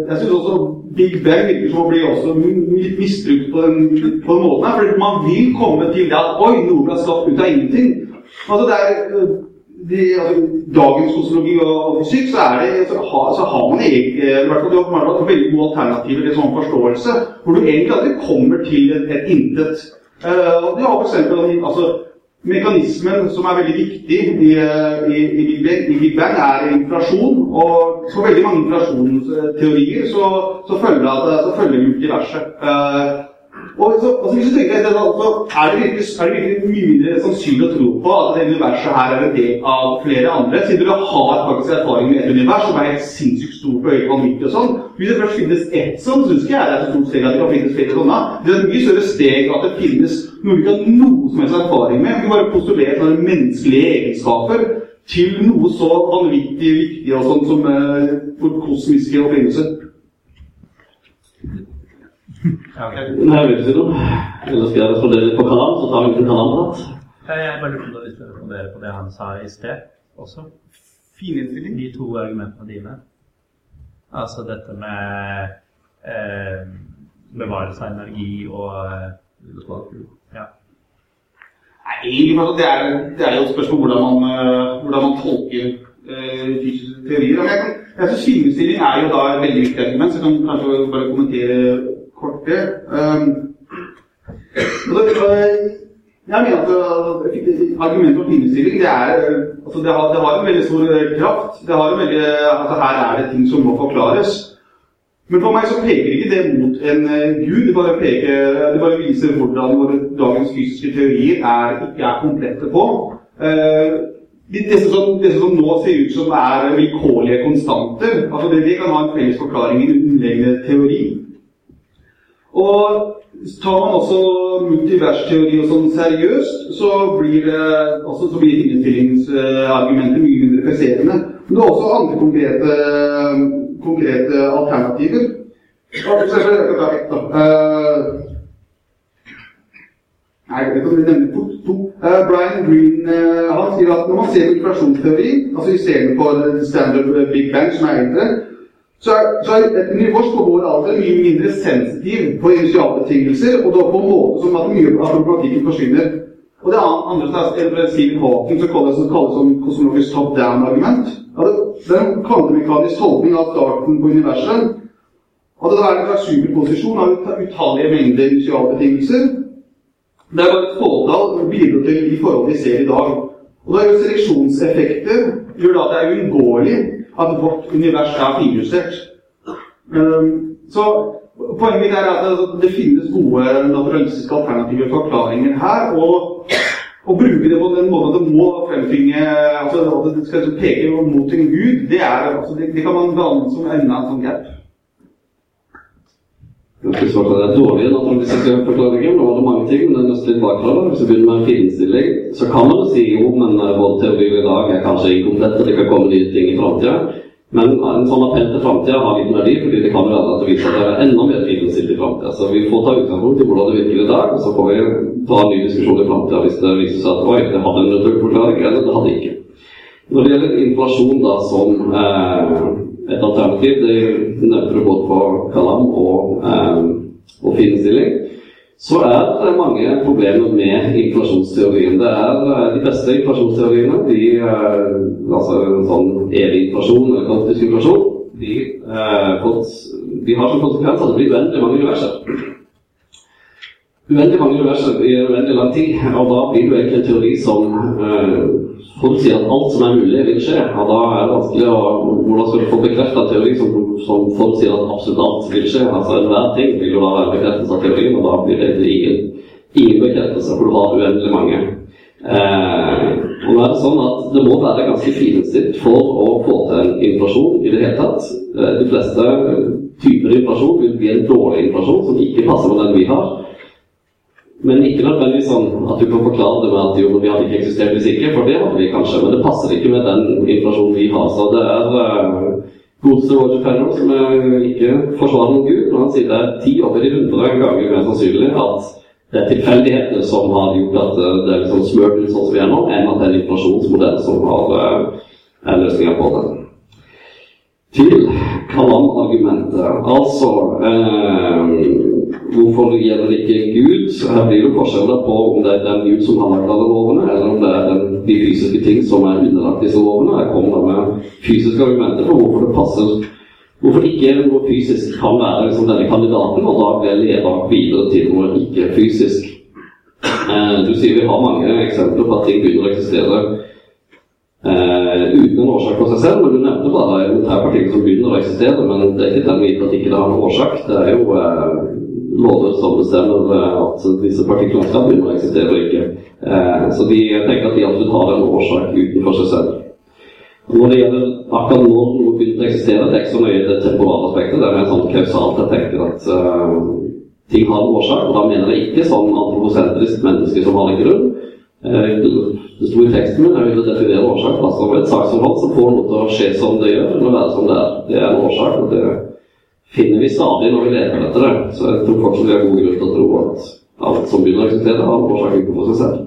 Jeg syns også Big Bang virker som å bli også misbrukt på den, på den måten her. For man vil komme til det at oi, noe ble skapt ut av ingenting. Altså det er de, altså, dagens sosiologi og, fysikk, så, det, så, har, så har man egentlig i hvert fall du har veldig gode alternativer til sånn forståelse, hvor du egentlig aldri kommer til et, et intet. Uh, og de har for eksempel, altså, Mekanismen som er veldig viktig i, i, i, Bang, i Big Bang, er inflasjon. Og for veldig mange inflasjonsteorier så, så følger det så følger multiverset. Uh, og så, og hvis du tenker etter, så er det, virkelig, er det virkelig mindre sannsynlig å tro på at det universet her er en del av flere andre, siden du har faktisk erfaring med et univers som er sinnssykt stort på helt vanvittig og sånn. Hvis det først finnes ett sånn, så syns ikke jeg det er så stort steg at det kan finnes flere sånne. Det er et mye større steg at det finnes noe vi ikke har noe som helst erfaring med. Vi bare postulerer sånne menneskelige egenskaper til noe så vanvittig viktig og sånn som eh, vår kosmiske opprinnelse. Okay. Nei, jeg vil ikke si noe. Eller skal jeg respondere litt på Kalam, så tar vi en Kalam-prat? Jeg bare lurte på om du responderer på det han sa i sted også. Fin innstilling. De to argumentene dine. Altså dette med eh, bevarelse av energi og eh, ja. Nei, egentlig, det, er, det er jo et spørsmål hvordan man, uh, hvordan man tolker uh, fysiske teorier. Jeg, kan, jeg synes Finnestilling er jo da et veldig viktig argument, så jeg kan kanskje bare kommentere kort det. Um, jeg mener at argumentet om finnestilling det, er, altså det, har, det har en veldig stor kraft. Det har en veldig, altså her er det ting som må forklares. Men for meg så peker ikke det mot en gud. Det bare, peker, det bare viser hvordan våre dagens fysiske teorier er, ikke er komplette på. Uh, disse som, disse som, nå ser ut som er vilkårlige konstanter, altså det, det kan ha en felles forklaring i underliggende teori. Og tar man også multiversteori og sånn seriøst, så blir altså, så blir mye mindre presserende. Men det er også andre konkrete, konkrete alternativer. For eksempel, jeg kan Nei, vi nevne to. to. Uh, Brian Green uh, han sier at når man ser på inflasjonsteori, altså istedenfor standard Big Bang, som er eldre, så er, så er et nivå på vår alder mye mindre sensitiv på initialbetingelser, og da på en måte som at mye av problematikken forsvinner. Og det andre er Stephen Hawking som kalles, som som kosmologisk top down-argument. Ja, det er en kvantemekanisk tolkning av starten på universet. At det er en slags superposisjon av utallige mengder initialbetingelser. Det er bare et fåtall bidrar til de forhold vi ser i dag. Og da jo seleksjonseffekter gjør at det er uunngåelig at vårt univers er finjustert. Um, så poenget mitt er at det finnes gode naturalistiske alternative forklaringer her. Og å bruke det på den måten at det må fremtvinge altså At det skal peke mot en gud, det, er, altså, det, det kan man danne som enda en sånn gap. Ganske svart at det er dårlige naturalistiske forklaringer. Nå var det mange ting, men det er nesten litt bakfra. Hvis vi begynner med en fiendestilling, så kan man jo si jo, men eh, teorier i dag er kanskje inkomplette, det kan komme nye ting i framtida. Men en sånn appell til framtida har liten verdi, fordi det kan være at det viser at det er enda mer fiendestilt i framtida. Så vi får ta utgangspunkt i hvordan det virker i dag, og så får vi ta en ny diskusjon i framtida hvis det viser seg at oi, det hadde en returforklaring, eller det hadde ikke. Når det gjelder inflasjon da som eh, et alternativ, det nevnte du både på Kalam og, eh, og fiendestilling, så er det mange problemer med inflasjonsteorien. Det er eh, De beste inflasjonsteoriene, de, eh, altså en sånn evig inflasjon eller kvantisk inflasjon, de, eh, de, har som konsekvens at det blir uendelig mange universer. Uendelig mange universer i uendelig lang tid, og da blir det egentlig en teori som eh, sier at alt som er mulig, vil skje. Og da er det vanskelig å Hvordan skal du få bekreftet en teori som, som sier at absolutt alt vil skje? Altså Enhver ting vil jo da være bekreftelse av teorien, og da blir det ingen, ingen bekreftelse, for du har uendelig mange. Eh, og nå er det sånn at det må være ganske finstilt for å få til en inflasjon i det hele tatt. Eh, de fleste typer inflasjon vil bli en dårlig inflasjon som ikke passer med den vi har. Men ikke nødvendigvis sånn at du kan forklare det med at jo, vi hadde ikke eksistert hvis ikke, for det hadde vi kanskje. Men det passer ikke med den inflasjonen vi har. Så det er uh, godeste Roger Penner som ikke forsvarer noen gud, når han sier det er ti over de hundre ganger mer sannsynlig at det er tilfeldighetene som har gjort at eh, det er liksom smørt ut sånn som vi er nå, enn at det er en inflasjonsmodell som har uh, er på det. til Kalam-argumentet. Altså eh, Hvorfor gjelder det ikke Gud? Her blir det forskjeller på om det er den Gud som har lagd alle lovene, eller om det er den, de fysiske ting som er underlagt disse lovene. Jeg kommer da med fysiske argumenter for hvorfor det passer Hvorfor ikke noe fysisk kan være liksom denne kandidaten, og da blir leda videre til noe ikke fysisk. Eh, du sier vi har mange eksempler på at ting begynner å eksistere eh, uten en årsak for seg selv, men du nevnte bare militærpartier som begynner å eksistere, men det er ikke den gitt at ikke det har en årsak. Det er jo eh, lover som bestemmer eh, at disse partiklene skal begynne å eksistere og ikke. Eh, så de tenker at de absolutt har en årsak utenfor seg selv. Når det gjelder akkurat når noe begynte å eksistere, det er ikke så nøye det temporale aspektet. Det er mer sånn kausalt. Jeg tenker at eh, ting har en årsak, og da mener jeg ikke sånn antroposentrisk menneske som har en grunn. Uh, det sto i teksten min, jeg ville definere årsak altså et saksforhold som får noe til å skje som det gjør, eller være som det er. Det er en årsak, og det finner vi stadig når vi leter etter det. Så jeg tror fortsatt vi har god grunn til å tro at alt som begynner å eksistere, har årsak utenfor seg selv.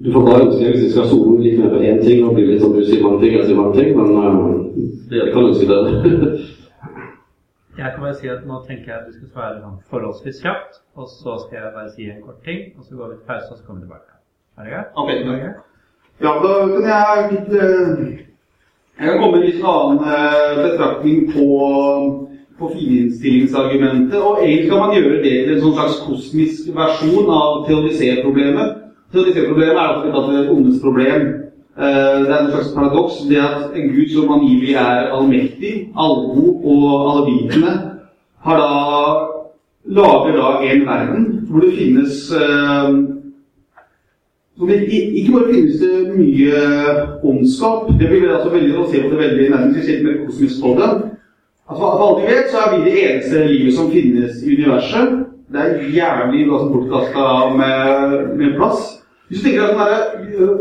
Du får bare ønske hvis vi skal sone litt mer på én ting og bli litt sånn du sier mange ting, jeg sier mange ting, men uh, dere kan ønske det. Jeg kan bare si at Nå tenker jeg at du skal svare sånn forholdsvis kjapt, og så skal jeg bare si en kort ting, og så går vi til pause, og så kommer vi tilbake. Er det greit? Okay. Greit? Ja, da kan jeg litt eh, Jeg kan komme med en litt annen eh, betraktning på, på fininnstillingsargumentet, Og egentlig kan man gjøre det til en sånn slags kosmisk versjon av teodiserproblemet. Teodiserproblemet er altså kalt det ondes problem. Eh, Det er en slags paradoks. Det at en gud som angivelig er allmektig, allgod og allvitende, har da lager da en verden hvor det finnes eh, ikke bare finnes det mye ondskap, det blir altså veldig å se på det veldig nærmest vi ser mer kosmisk på. Altså, for alt vi vet, så er vi det eneste livet som finnes i universet. Det er jævlig altså, bortkasta med, med plass. Hvis du tenker at sånn derre, øh,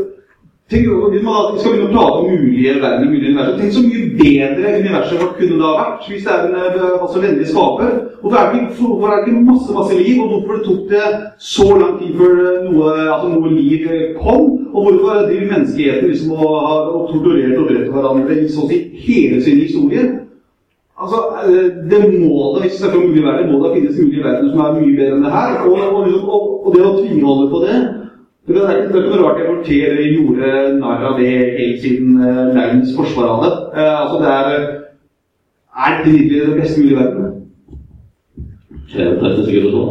tenk, hvis man da skal begynne å prate om mulige verdener, mulige universer, tenk så mye bedre universet vårt kunne da vært hvis det er en øh, altså, vennlig skaper. Hvorfor er, det hvorfor er det ikke masse masse liv, og hvorfor det tok det så lang tid før noe, altså, noe liv kom? Og hvorfor driver menneskeheten liksom og har torturert og drept hverandre i så å si hele sin historie? Altså, eh, det må da, Hvis vi snakker om mulige verdener, må det finnes mulige verdener som er mye bedre enn det her. Og, og, liksom, og, og det å tviholde på det det er ikke er noe rart jeg Voltaire gjorde narr av det helt siden uh, Laurens forsvar av det. Uh, altså, det er Er det virkelig det beste mulige verden? Det 30 sekunder så.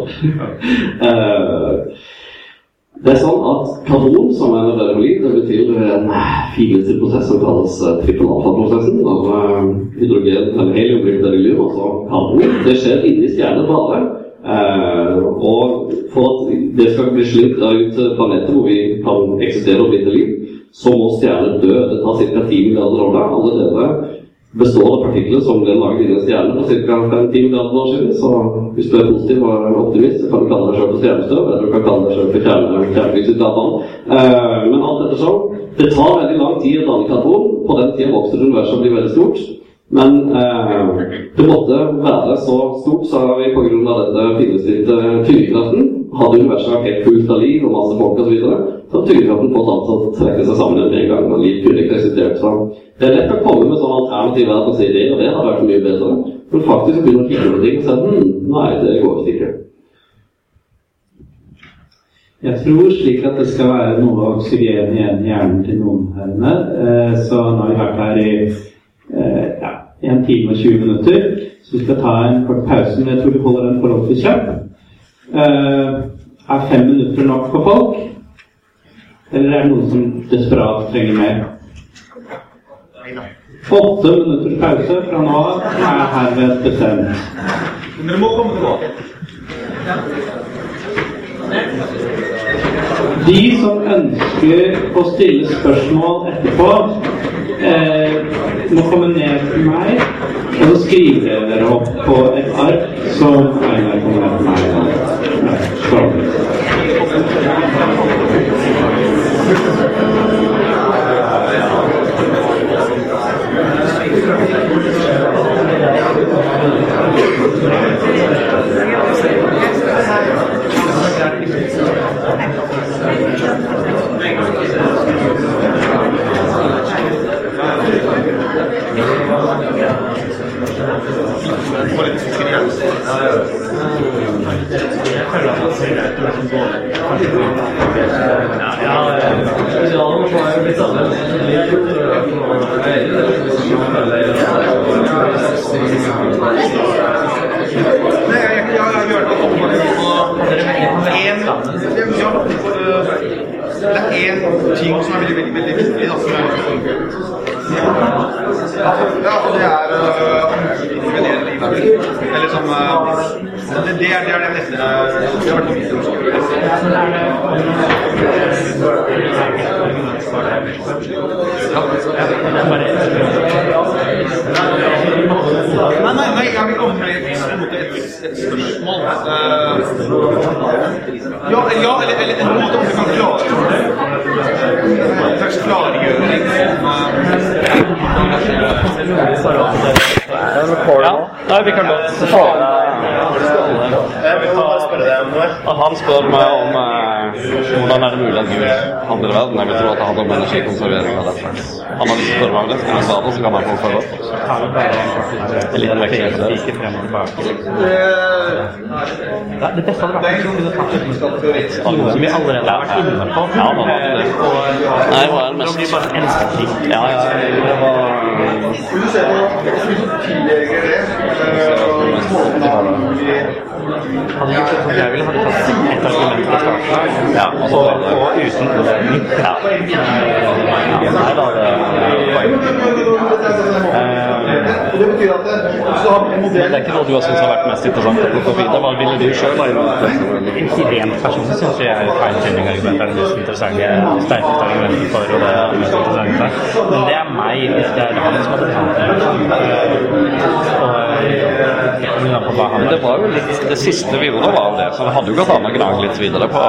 Eh, Det er sånn at karbon, som er en liv, det betyr en fineste prosess som kalles eh, trippel-alfa-prosessen. Når uh, hydrogen eller helium blir til helium, altså karbon. Det skjer inni stjerner bare. Uh, og for at det skal bli slitt ut til planeter hvor vi kan eksistere og bli til liv, så må stjerner dø. Det tar ca. 10 milliarder år. da. Alle deler består av partikler som ble laget inni en stjerne for ca. 5-10 milliarder år siden. Så hvis du er positiv og optimist, så kan du kalle deg selv for stjernestøv, eller du kan kalle deg selv for kjernefysikkdataen. Eh, men alt etter sånn, det tar veldig lang tid å danne karbon. På den tida vokser universet og blir veldig stort. Men eh, det måtte være så stort, sa vi pga. dette finestilte tyngdekraften. Hadde universet vært helt fullt av liv og masse folk osv., så, så hadde tyngdekraften fått alt til å trekke seg sammen med en gang. og liv kunne ikke eksistert. Så det er lett å komme med sånn alternativ verden og det hadde vært mye bedre. Men faktisk begynner å kikke på ting og si hm, nei, det går visst ikke. Jeg tror slik at det skal være noe oksygen igjen i hjernen til noen her inne. Eh, Så nå har vi vært her i eh, ja, en time og 20 minutter. Så vi skal ta en kort pause, men jeg tror vi holder den forholdsvis kjapp. Eh, Er fem minutter nok for folk? Eller er det noen som desperat trenger mer? Åtte minutters pause fra nå av er herved bestemt. Men dere må komme tilbake. De som ønsker å stille spørsmål etterpå, eh, må komme ned til meg, og så skriver dere opp på et ark som Einar kommer ned til meg. Ja, sånn. Ja. Nei, jeg, jeg, jeg gjør det er én ting som er veldig, veldig, veldig viktig. Som er, ja, det er øh, ingredienser i livet. Eller som øh, det, det, er, det er det neste Det har vært. Nei, nei, nei, jeg vil komme med et, spørsmål. Eh, ja, ja, eller, eller en måte om du kan klare En slags klargjøring om Ja, nei, vi kan godt Jeg vil bare spørre deg om noe. Han spør meg om eh, hvordan er det mulig at Gud handler i verden. Jeg vil tro at det handler om energikonservering av den slags. Han har lyst til å spørre meg om det. Skal vi svare, så kan han få følge opp. En liten veksling. Det beste hadde vært om vi kunne tatt et noe som vi allerede har vært inne på. Ja, det var det. Nei, hva er det mest det. Ja, ja, det var Skulle du se på det Hadde gjort det som jeg ville, hadde tatt ett argument fra starten. Ja, og og, uten innledning. Ja. Nei, da det betyr at det, er ikke noe du har syntes har vært mest interessant å plukke opp videre. Hva ville du sjøl? Rent personlig syns jeg fine-tuning-argumentet er det mest interessante, sterkeste argumentet for, og det det mest interessante. Men det er meg, hvis det er han som har bestemt det. Han Men det var jo litt Det siste vi gjorde, var det, så det hadde jo gått an å gnage litt videre på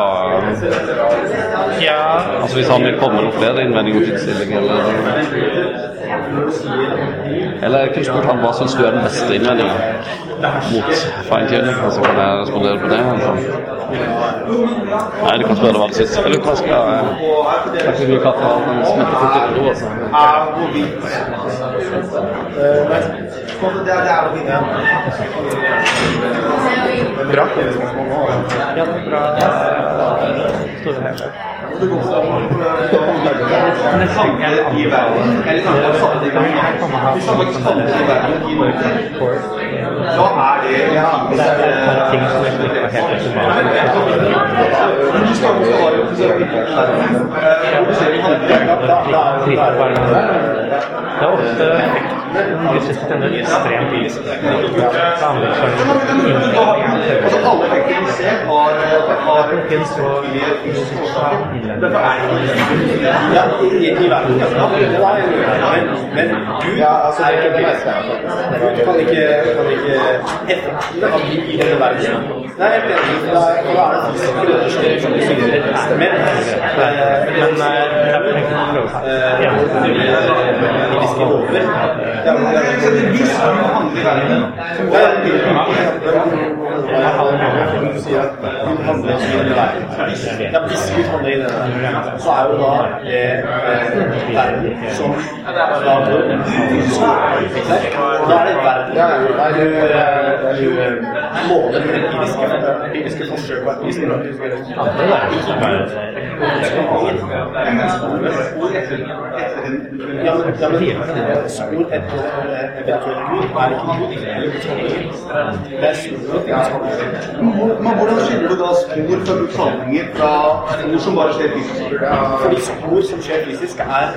Ja, Altså Hvis han vil komme med noen flere innvendinger mot utstilling, eller Eller jeg kunne spurt han hva syns du er den beste innvendingen mot fine-tuning? Altså, kan jeg respondere på det? Nei, du kan spørre det hva du syns. Eller hva skal jeg Kanskje vi kan ta en smettefot i do, altså. Bra. ja bra. Store i verden, eller samme i verden, da er det Det er ofte russisk ekstremt alle effekter vi ser har, har finnes så Dette er i, verden. Ja, det var men, men Gud er ikke kan ikke, av i verden. Nei, jeg er, det sier. Men, Ja. i Hvis Gud handler denne så er jo da det verden som da Da er det verden eh, måler med empiriske, forsøk på empiriske men spor etter eh, eventuelt Gud er ikke Gud. Det er spor Men hvordan skiller du da spor fra bruksanninger fra ord som bare skjer fysisk? Fordi spor som skjer fysisk, er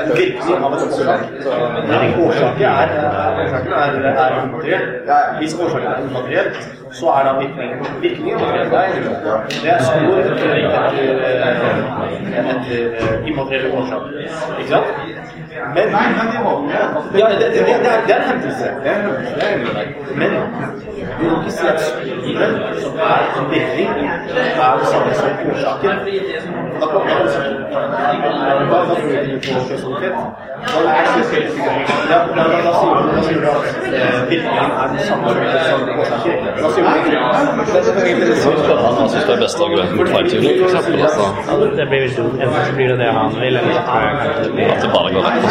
en virkning av et årsak. Årsaken er, er, er. Hvis årsaken er immateriell, så er da immateriell. Det er stor etter, etter, etter immaterielle årsaker. Ikke sant? Men Nei, men det var ja, det, det, det, er, det er en hendelse. Det er en det. Men du må ikke si at skolen, som er en virkning, er det samme som årsaken. Da kan man si Hva er du på? Ja, da, sier du, at eh, virkningen er den samme som årsaken. Da sier Han syns det er beste argumentet mot feiltyving, f.eks. Altså, Det blir vel dumt. Enten så blir det det han vil, eller så blir det at det bare går rett på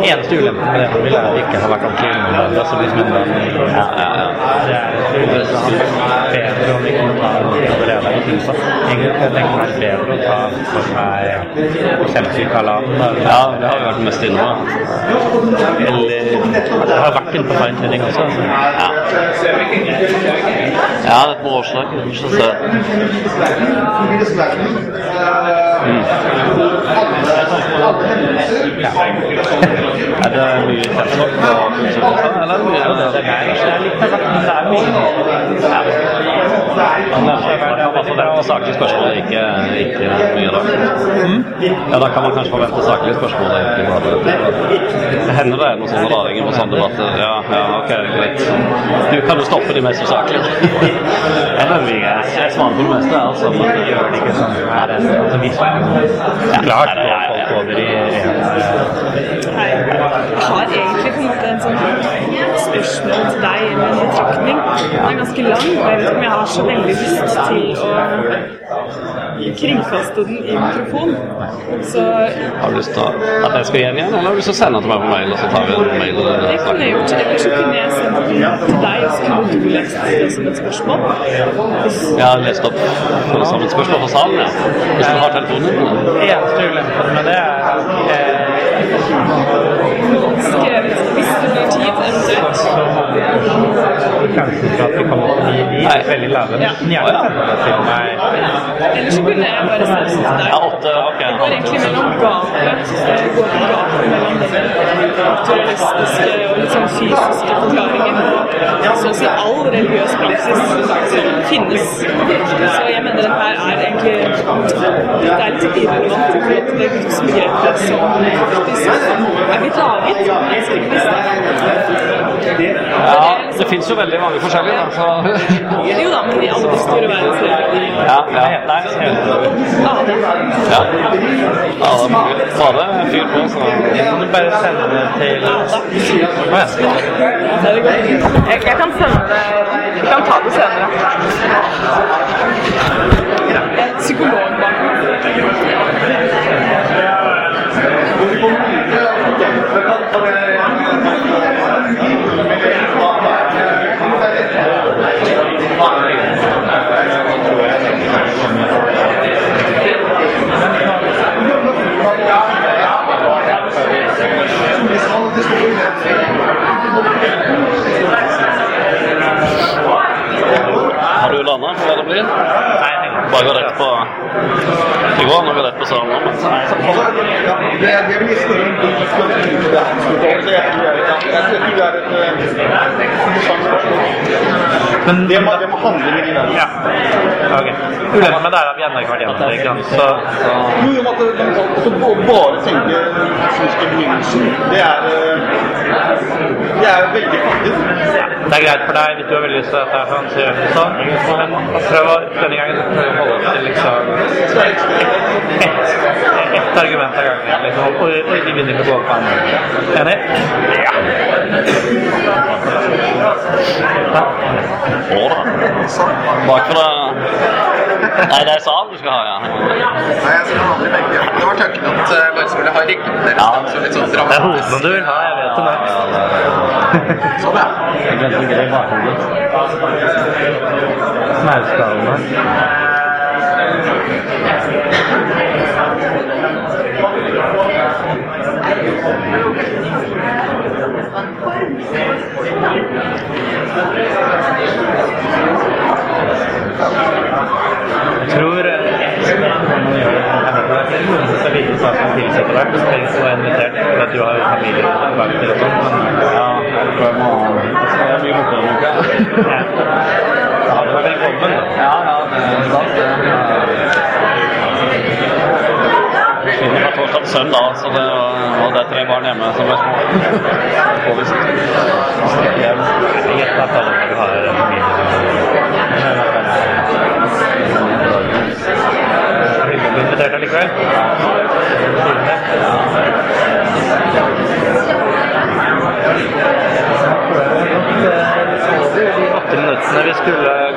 Eneste ulempen med det han vil, er å ikke ha vært. Altså liksom en Ja, ja, ja. Det er bedre om vi kunne ta allerede i Tilsa. Egentlig kan jeg tenke bedre å ta for seg f.eks. Kalan. ja, det har vi vært mest innom. Eller Det har vært inne på fine også. Altså. Ja. ja, det er et bra forslag. Vi. Er det mye kjennskap på kunstnerskap, eller er det mye Det er, det er det er. Ja. Saklige spørsmål, ikke, ikke mye da. Ja, da kan man kanskje forvente saklige spørsmål, Det hender det er noen sånne raringer på sånne debatter. Ja, ja, ok, greit. Du kan jo stoppe de mest usaklige. Eller vi er jeg svarer på det meste, altså. Men Gjør det ikke sånn er det. Altså, hvis man klart ja, ja, ja, over i en Nei, jeg har egentlig på en måte en sånn spørsmål til deg eller en betraktning. Den er ganske lang, og jeg vet ikke om jeg har så veldig lyst til å kringkaste den i mikrofon. Så Har du lyst til at jeg skal gi den, eller har du lyst til å sende den til meg på mail, og så tar vi en mail? det kunne jeg gjort. Ellers så kunne jeg sendt den til deg, og så kunne du lest det som et spørsmål. Jeg har lest opp som et spørsmål fra salen, ja. Hvis du har telefonen din. eneste ulempen med det er eh, skrevet hvis det blir tid, eventuelt. Sjansen ikke at vi kommer til å er veldig lave. Men gjerne sende til meg. Eller så kunne jeg bare den til Ja, åtte. Det går egentlig mellom gapet det går gapet mellom den naturalistiske og litt sånn fysiske forklaringen på så å si all religiøs praksis som finnes. Så jeg mener den her er egentlig det er litt irrelevant i forhold til det gudsbegrepet som faktisk er blitt laget. Ja, det finnes jo veldig mange forskjellige, da. Så. Jo da, men de andre store verdensdeler. Ja, ja. Nei, Ja, det ja. ja, det er. Bare fyr på, så Kan du bare sende det til ja. Jeg, jeg kan sende det Jeg kan ta det senere. Psykologen, er psykolog bak meg. Du landa på hva det blir? Bare gå rett på Det går an å gå rett på salen nå, men Ja, det, det blir nesten en god diskusjon på det her så Jeg tror det er et, er eh, interessant spørsmål. Men Det må, det må handle med de der. Ja. Ok. Ulempen med det er at vi ennå ikke har vært gjennom det. Så Jo, jo, at altså, bare tenke fysisk begynnelsen, det er Det er veldig fattig. det er greit for deg hvis du har veldig lyst til dette, jeg sånn, så gjør vi sånn. Men prøv å, denne gangen prøv å holde oss til liksom ett ett argument av gangen. Liksom, og, og ikke begynne å gå på andre. Enig? Ja. ja. Å da. Bakfra Nei, det er salen du skal ha, ja. Nei, jeg skal aldri begge. Det var tanken at jeg bare skulle ha ryggen deres. Ja. Så litt sånn Det er hodene du vil ha, jeg vet det. nå. Sånn, ja. Jeg glemte en grei bakgrunn. Smauskalene. Jeg tror eh, når man gjør det, jeg vet ikke, det er noen som skal vite saker om tilsetter deg. Du trenger å være invitert for at du har familie bak til sånn. Men ja, jeg tror jeg må Det er mye morsommere, ikke Ja, du er velkommen. Ja, ja, det er sant, det. Forsvinner fra torsdag til søndag, så det var det tre barn hjemme som ble små. Påvist. Jeg gjetter at alle dere har du invitert allikevel? De åtte minuttene vi skulle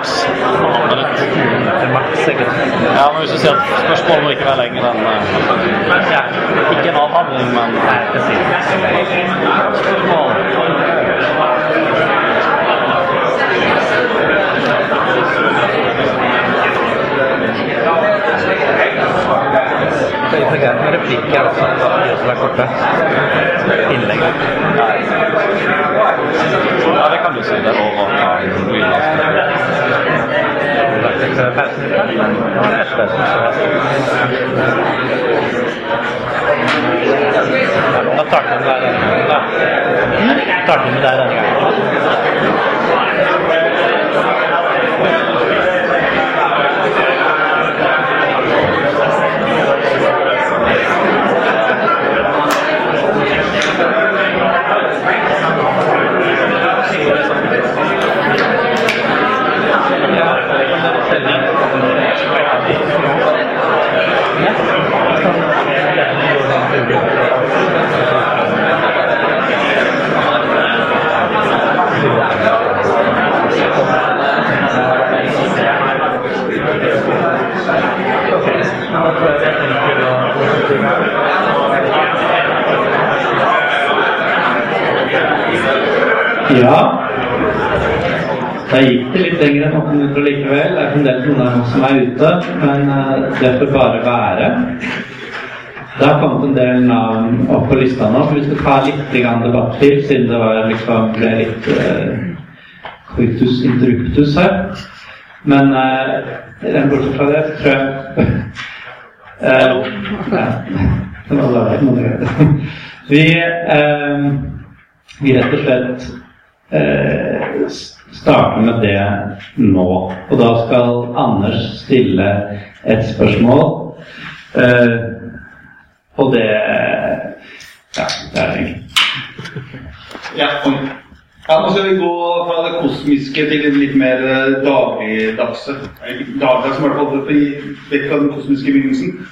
maks? Ja, men hvis du sier at spørsmålet må ikke være lenger enn eh, Ja, Ikke en avhandling, men Nei, precis. Det er greit med replikker også. De også er korte. Innlegg. Ja, det kan du si. Det er lov å ta lydlast. Pausen litt, da? Ja, det er spørsmål. Da starter vi med deg denne gangen. Da starter vi med deg denne gangen. Ja. Da gikk det litt lenger enn 8 minutter likevel. Det er fremdeles noen som er ute, men eh, det får bare være. Det har kommet en del navn opp på lista nå, for vi skal ta litt debatt til, siden det var, liksom, ble litt uh, coitus interruptus her. Men uh, bortsett fra det, tror jeg uh, ja. Vi, eh, vi rett og slett eh, s- starter med det nå. Og da skal Anders stille et spørsmål. Eh, og det Ja, det er egentlig. Ja, ja, nå skal vi gå fra det kosmiske til det litt mer eh, dagligdagse. Dagligdags, i hvert fall vekk fra den kosmiske begynnelsen.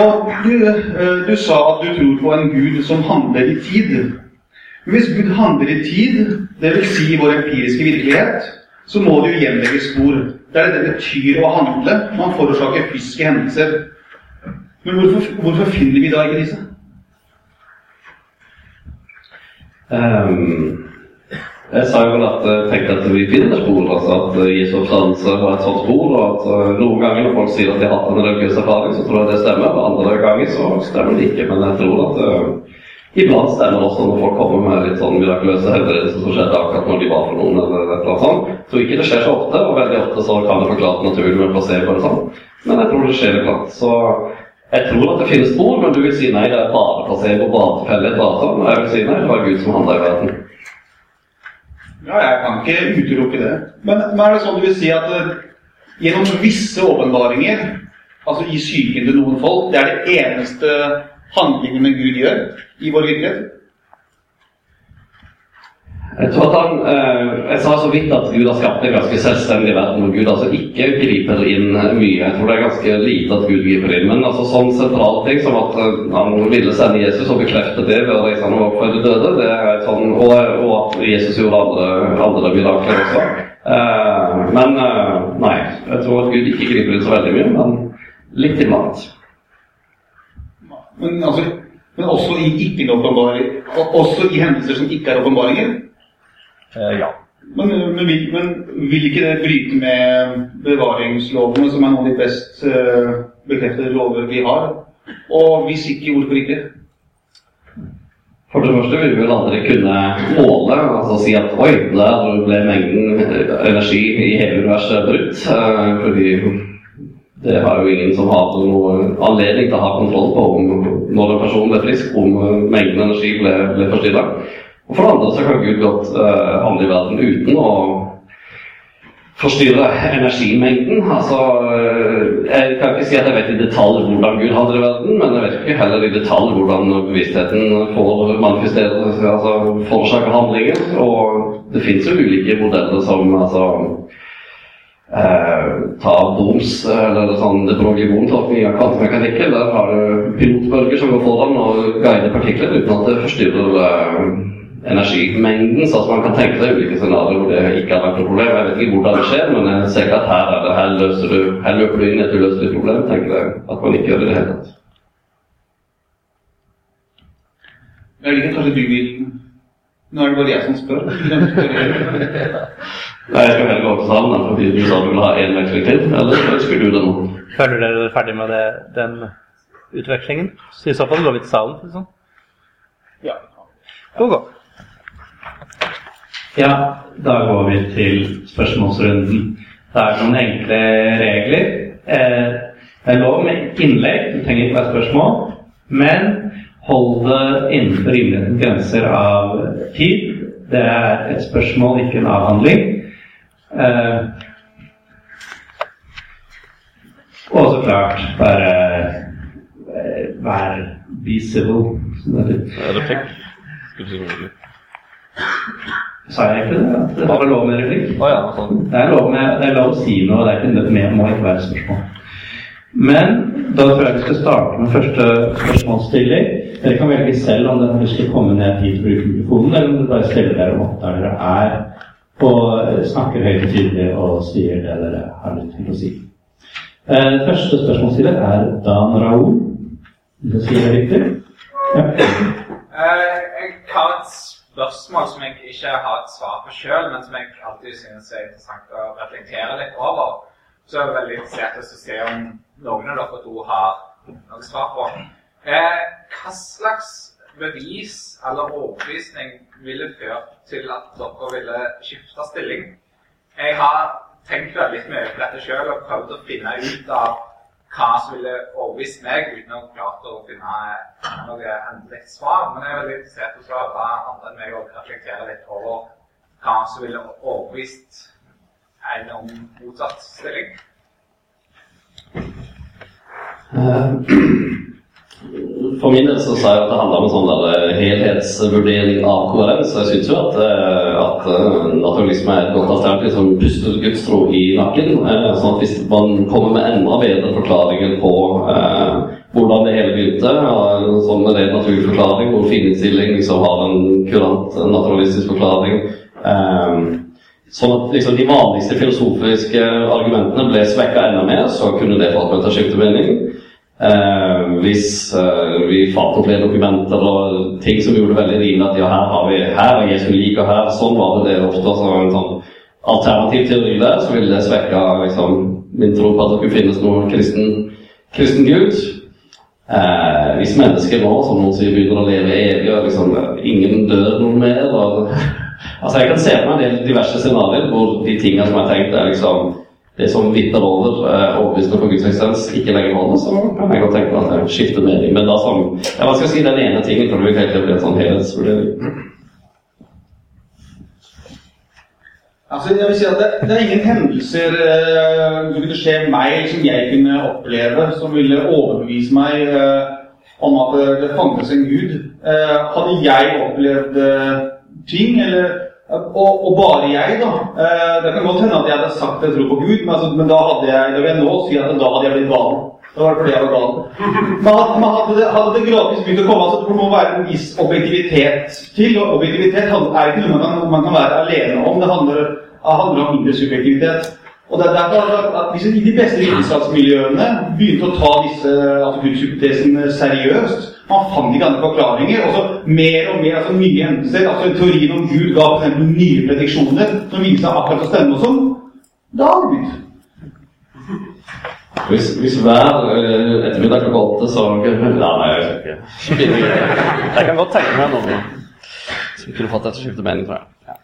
Og du, eh, du sa at du tror på en gud som handler i tid. Men hvis Gud handler i tid, dvs. Si vår empiriske virkelighet, så må det jo gjenlegge spor. Det er det det betyr å handle. Man forårsaker fysiske hendelser. Men hvorfor, hvorfor finner vi da ikke disse? Um, jeg sa jo at jeg tenkte at vi finner spor, altså at Jesu oppstandelse var et sånt spor, og at eh, noen ganger når folk sier at de har hatt en religiøs erfaring, så tror jeg det stemmer, og andre ganger så stemmer det ikke. Men jeg tror at uh, iblant stemmer også når folk kommer med litt sånn mirakuløse helbredelser som skjedde akkurat når de var for noen, eller et eller annet sånt. Jeg ikke det skjer så ofte, og veldig ofte så kan det forklare naturlig med placebo eller sånn. Men jeg tror det skjer iblant. Så jeg tror at det finnes spor, men du vil si nei, det er bare placebo, bare tilfeldighet, bare sånn. Jeg vil si nei, det var Gud som handla i verden. Ja, jeg kan ikke utelukke det. Men, men er det sånn du vil si at eh, gjennom visse åpenbaringer, altså i psyken til noen folk, det er det eneste handlingene Gud gjør i vår virkelighet? Jeg tror at han, eh, jeg sa så vidt at Gud har skapt en ganske selvstendig verden, og Gud altså ikke griper inn mye. Jeg tror det er ganske lite at Gud griper inn. Men altså sånn sentrale ting som at eh, han ville sende Jesus og bekrefte det ved å reise ham opp fra de døde, det er et sånn, og, og at Jesus gjorde andre, andre mirakler også. Eh, men eh, nei, jeg tror at Gud ikke griper inn så veldig mye, men litt iblant. Men, altså, men også i ikke-åpenbaringer, også i hendelser som ikke er åpenbaringer? ja. Men, men, men vil ikke det bryte med bevaringslovene, som er noen av de best uh, bekreftede lover vi har? Og hvis ikke, hvorfor ikke? For det første vil vi vel aldri kunne måle, altså si at oi, der ble mengden energi i hele universet brutt. Uh, Fordi det har jo ingen som har noen anledning til å ha kontroll på om når en person ble frisk, om mengden energi ble, ble forstyrra. Og for det andre så kan Gud godt uh, handle i verden uten å forstyrre energimengden. Altså, jeg kan ikke si at jeg vet i detalj hvordan Gud handler i verden, men jeg vet ikke heller i detalj hvordan bevisstheten får manifestere, altså forårsaker handlinger. Og det fins jo ulike modeller som altså eh, ta boms, eller sånn det Broglie-Bohm-tolkning av kvantemekanikken. Der har du pilotbølger som går foran og guider partikler uten at det forstyrrer eh, energimengden, så at man kan tenke seg ulike scenarioer hvor det ikke har vært noe problem. Jeg vet ikke hvordan det skjer, men jeg ser ikke at her, er det, her, løser du, her løper du inn et uløselig problem. tenker jeg at man ikke gjør det i det hele tatt. Jeg ikke kanskje du vil Nå er det bare jeg som spør. Nei, jeg skal heller gå til salen, fordi du sa du ville ha én veksling til. Eller ønsker du det nå? Føler dere dere ferdig med det, den utvekslingen? Så I så fall går vi til salen. Liksom. Ja. Gå, gå. Ja, da går vi til spørsmålsrunden. Det er noen enkle regler. Eh, det er lov med innlegg, det trenger ikke være spørsmål. Men hold det innenfor rimelighetens grenser av tid. Det er et spørsmål, ikke en avhandling. Eh, og så klart bare eh, vær be civil. som det heter. Sa jeg ikke det? At det var lov med replikk? Oh, ja, sånn. Det er, lov med, det er lov å si noe, det er ikke, med, må ikke være et spørsmål. Men da tror jeg vi skal starte med første spørsmålsstilling. Dere kan velge selv om dere til å komme ned hit og bruke mikrofonen, eller om dere bare stiller dere opp der dere er og snakker høyt og tydelig og sier det dere har lyst til å si. Eh, første spørsmålsstiller er Dan Raoul. Vil du sier det riktig? Ja. Eh, Jeg har et spørsmål som jeg ikke har et svar på sjøl, men som jeg alltid synes er interessant å reflektere litt over. Så er veldig interessert i å se om noen av dere to har noe svar på. Eh, hva slags bevis eller overbevisning ville ført til at dere ville skifte stilling? Jeg har tenkt veldig mye på dette sjøl og prøvd å finne ut av hva som ville overbevist meg, uten å ha klart å finne noe endelig svar. Men jeg er veldig interessert i å høre andre enn meg og reflektere litt over hva som ville overbevist en om motsatt stilling. Eh, For min del så sa jeg at det handla om en sånn der helhetsvurdering av koherens. Jeg syns jo at, eh, at eh, naturalisme er et godt alternativ som puster gudstro i nakken. Eh, Sånn at hvis man kommer med enda bedre forklaringer på eh, hvordan det hele begynte, og en sånn ren naturlig forklaring hvor fininnstilling liksom har en kurant naturalistisk forklaring eh, Sånn at liksom, de vanligste filosofiske argumentene ble svekka enda mer, så kunne det å skifte mening. Eh, hvis eh, vi fant opp flere dokumenter og ting som gjorde det veldig rimelig at ja, her har vi her er Jesu lik, og her sånn var det det ofte. Så en sånn alternativ teori der, så ville det svekka liksom, min tro på at det kunne finnes noen kristen, kristen gud. Eh, hvis mennesker nå, som noen sier, begynner å leve evig, og liksom, ingen dør noe mer og, Altså, Jeg kan se for meg diverse scenarioer hvor de tingene som er tenkt, er liksom det som vitner over eh, overbevisende for Guds eksistens, ikke lenger holder, så kan jeg godt tenke meg at jeg skifter mening. Men da som ja, hva skal si, den ene tingen for jeg helt til å bli en sånn helhetsvurdering. Altså, jeg vil si at det, det er ingen hendelser eh, som kunne skje meg, som jeg kunne oppleve, som ville overbevise meg eh, om at det, det fantes en gud. Eh, hadde jeg opplevd eh, ting, eller og, og bare jeg, da. Eh, det kan godt hende at jeg hadde sagt jeg tror på Gud, men, altså, men da hadde jeg det vil jeg nå si at da hadde jeg blitt gal. Da var det fordi jeg var gal. Men hadde, det, hadde det gradvis begynt å komme, altså, det må være en viss objektivitet til. Og objektivitet er ikke noe man man kan være alene om. Det handler, det handler om mindre subjektivitet. Og det er derfor at, hvis de beste vitenskapsmiljøene begynte å ta disse altså gudshypotesene seriøst Man fant ikke andre forklaringer. Og så mer og mer altså nye hendelser. altså Teorien om Gud ga f.eks. eksempel nye prediksjoner som viste seg akkurat å stemme og. Da har det begynt. Hvis, hvis hver eh, ettermiddag klokka åtte, så Ja, nei, jeg vet ikke. Jeg kan godt tenke meg noen som kunne fått deg til å skifte mening, tror jeg.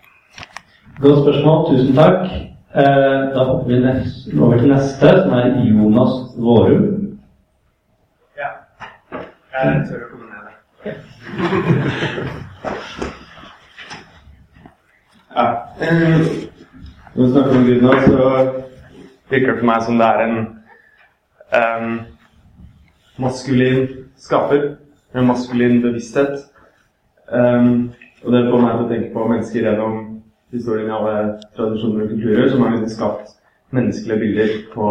Godt spørsmål. Tusen takk. Eh, da hopper vi nest, over til neste, som er Jonas Vårum. Ja. Jeg tør å komme ned der. Ja. Når vi snakker om Gud nå, så virker det for meg som det er en um, maskulin skaper. En maskulin bevissthet. Um, og det får meg til å tenke på mennesker gjennom historien i alle tradisjoner og kulturer som har liksom skapt menneskelige bilder på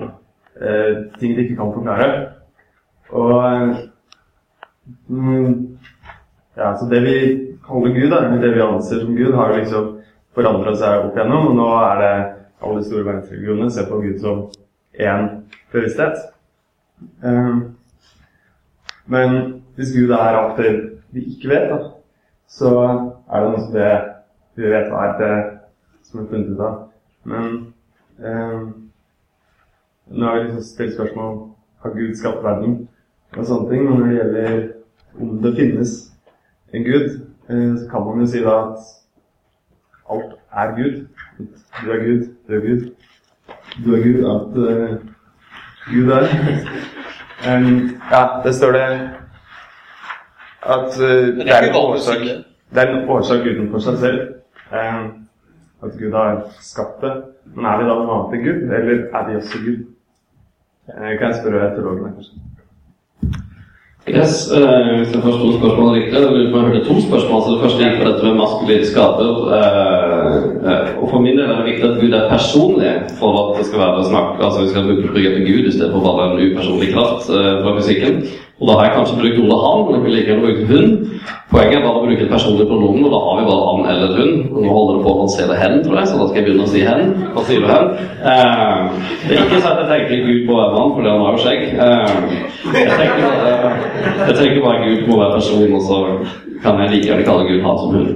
uh, ting de ikke kan forklare. Og mm, ja, så det vi kaller Gud, da, det vi anser som Gud, har liksom forandra seg opp igjennom. Og nå er det alle store verdensreligionene ser på Gud som én bevissthet. Um, men hvis Gud er alt det vi ikke vet, da, så er det noe som det vi vet hva er det som er funnet ut av. Men eh, nå har vi liksom stilt spørsmål har Gud skapt verden og sånne ting. Men når det gjelder om det finnes en Gud, eh, så kan man jo si da at alt er Gud. Du er Gud, du er Gud. Du er Gud, at eh, Gud er. um, ja, det står det at uh, det er Det er en årsak utenfor seg selv. Em, at Gud har skapt det. Men er vi da noe annet enn Gud, eller er vi også Gud? Eh, Kan jeg spørre teologene, kanskje? Yes, eh, hvis jeg forsto spørsmålet riktig, jeg hørte to spørsmål. så Det første gikk på dette med maskulin skaper. Eh, eh, og For min del er det viktig at Gud er personlig for at det skal være snakk altså Vi skal bruke begrepet Gud i stedet for bare en upersonlig kraft eh, fra fysikken. Og da har jeg kanskje brukt ordet han, men jeg vil ikke bruke hun. Poenget er bare å bruke et personlig pronomen, og da har vi bare han eller hun. Og nå holder det på å lansere hen, tror jeg, så da skal jeg begynne å si hen. Hva sier du hen? Eh, det er ikke sånn at jeg tenker Gud på være mann, fordi han har jo skjegg. Eh, jeg tenker bare, jeg tenker bare Gud må være person, og så kan jeg like gjerne kalle Gud han som hun.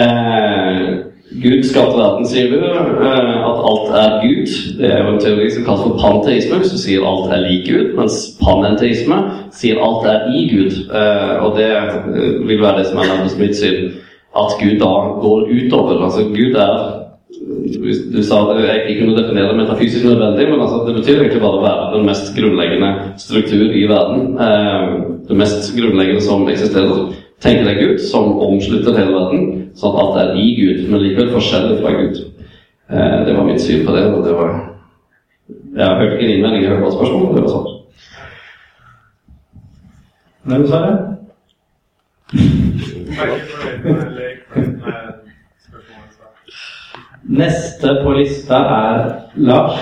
Eh, Gud skapte verden, sier du. Eh, at alt er Gud. Det er jo en teori som kalles for panteisme, du sier alt er lik Gud. Mens panenteisme sier alt er i Gud. Eh, og det eh, vil være det som er nærmest mitt syn. At Gud da går utover. Altså Gud er Du sa at jeg ikke kunne definere det metafysisk nødvendig, men altså, det betyr egentlig bare å være den mest grunnleggende struktur i verden. Det mest grunnleggende som eksisterer. Tenk deg Gud som omslutter hele verden, sånn at alt er i Gud, men likevel forskjellig fra Gud. Eh, det var mitt syn på det. og det var... Jeg hørte ikke din mening, jeg hørte bare spørsmålet. Det var sant. Hvem sa det? Neste på lista er Lars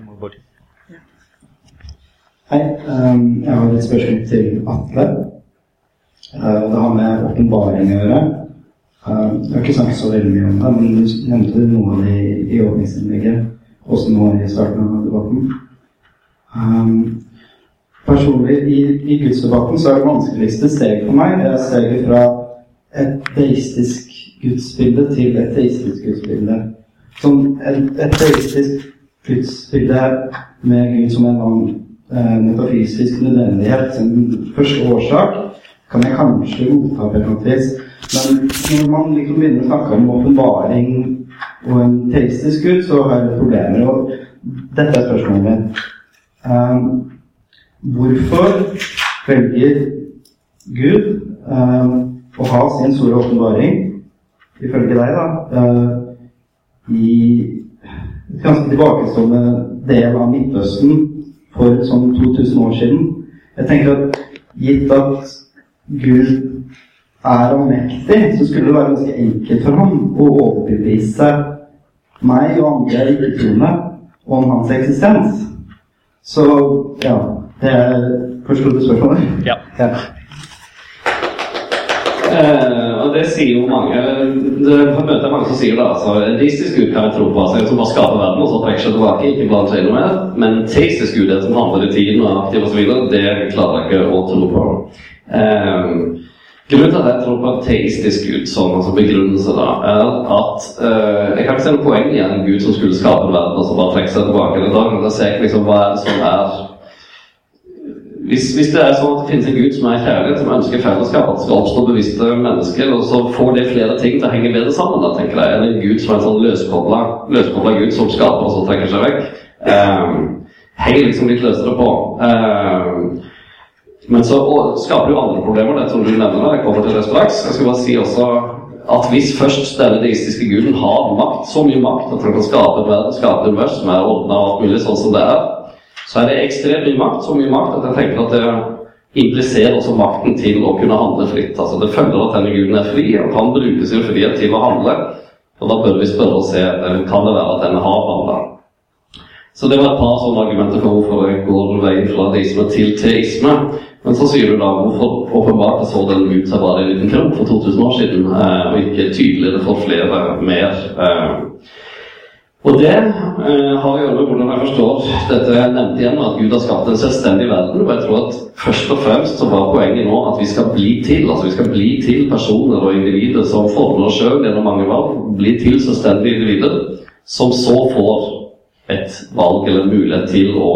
Iver. Hei. Um, jeg har et spørsmål til Atle. Uh, det har med åpenbaring å gjøre. Uh, jeg har ikke snakket så veldig mye om det, men du nevnte noe av det i, i åpningsinnlegget, også nå i starten av debatten. Um, personlig, i, i gudsdebatten så er det vanskeligste steg for meg det er steget fra et deistisk gudsbilde til et teistisk gudsbilde. Som et, et deistisk gudsbilde med Gud som en annen eh, metafysisk nødvendighet, en første årsak, kan jeg kanskje godta på et vis. Men når man liksom begynner å snakke om åpenbaring og en teistisk gud, så har jeg problemer. Og dette er spørsmålet mitt. Um, hvorfor velger Gud um, å ha sin store åpenbaring, ifølge deg, da, uh, i ganske tilbakestående del av Midtøsten for sånn 2000 år siden. Jeg tenker at gitt at Gud er allmektig, så skulle det være ganske enkelt for ham å overbevise meg og andre ikke-troende om hans eksistens. Så ja, det er Forsto du spørsmålet? Ja. ja. Eh, og det sier jo mange det, møter er mange som sier det. altså deistisk gud kan jeg tro på. altså En som bare skaper verden og så trekker seg tilbake. Ikke blant seg noe mer. Men teistisk gud, det som handler i tiden og er aktiv osv., det klarer jeg ikke å tro på. Um, grunnen til at jeg tror på en teistisk gud som altså begrunnelse, da, er at uh, jeg kan ikke se noe poeng i en gud som skulle skape verden og så bare trekke seg tilbake en dag. Men da ser jeg liksom hva er det som er hvis, hvis det er sånn at det finnes en gud som er kjærlighet, som ønsker fellesskap, at det skal oppstå bevisste mennesker, og så får det flere ting til å henge bedre sammen, da tenker jeg, enn en gud som er en sånn løskobla, gud som skaper og så trekker seg vekk. Eh, henger liksom litt løsere på. Eh, men så skaper jo andre problemer, det som du nevner. Jeg kommer til det straks. Jeg skal bare si også at hvis først denne deistiske guden har makt, så mye makt at han kan skape verden, univers som er ordna og alt mulig sånn som det er, så er det ekstremt mye makt, så mye makt at jeg tenker at det impliserer også makten til å kunne handle fritt. Altså Det følger at denne guden er fri og kan bruke sin frihet til å handle. Og da bør vi spørre og se kan det være at denne har handla. Så det var et par sånne argumenter for hvorfor jeg går veien fra deisme til teisme. Men så sier du da hvorfor åpenbart så den ut seg bare en liten kropp for 2000 år siden, eh, og ikke tydeligere for flere mer. Og det eh, har gjøre med hvordan jeg forstår dette jeg nevnte igjen, at Gud har skapt en selvstendig verden. Og jeg tror at først og fremst så var poenget nå at vi skal bli til. Altså vi skal bli til personer og individer som former oss sjøl gjennom mange valg. Bli til selvstendige individer som så får et valg eller en mulighet til å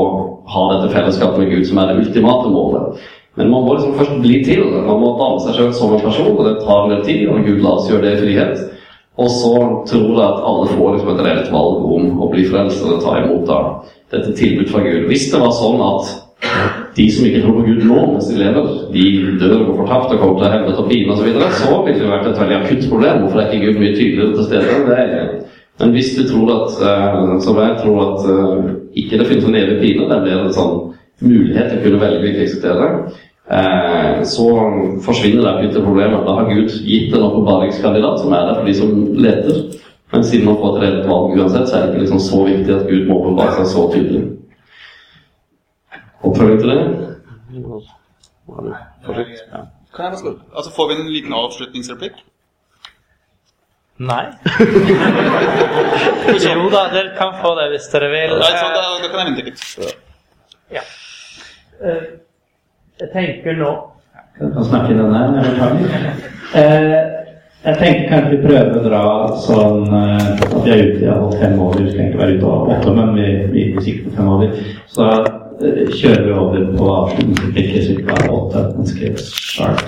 ha dette fellesskapet med Gud, som er det ultimate målet. Men man må liksom først bli til. Man må danne seg selv som en person, og det tar del tid. Og Gud lar oss gjøre det i frihet. Og så tror jeg at alle får liksom et reelt valg om å bli frelst og ta imot da, dette tilbudet fra Gud. Hvis det var sånn at de som ikke tror på Gud nå mens de lever, de dør og går fortapt og kommer til helvete og pine osv., så, så ville det vært et veldig akutt problem. Hvorfor er ikke Gud mye tydeligere til stede? Det er, men hvis du tror at, uh, som jeg tror at uh, ikke det finnes en evig pine, det blir en sånn mulighet til å kunne velge hvilke eksisterer, eh, så forsvinner det akutte problemet. Da har Gud gitt en oppbevaringskandidat som er der for de som leter. Men siden man får et reelt valg uansett, så er det ikke liksom så viktig at Gud må åpenbare seg så tydelig. Oppfølging til det? Kan jeg bare Altså, Får vi en liten avslutningsreplikk? Nei. jo da, dere kan få det hvis dere vil. Nei, sånn, da, da kan jeg vente litt. Ja. Eh, Jeg tenker nå Kan jeg snakke i denne? Eh, jeg tenker kanskje vi prøver å dra sånn eh, at vi er ute i fem år. Vi skal egentlig være ute av åtte, men vi, vi, sikter på fem år. Så eh, kjører vi over på avslutningsreplikker ca. åtte mennesker sharp.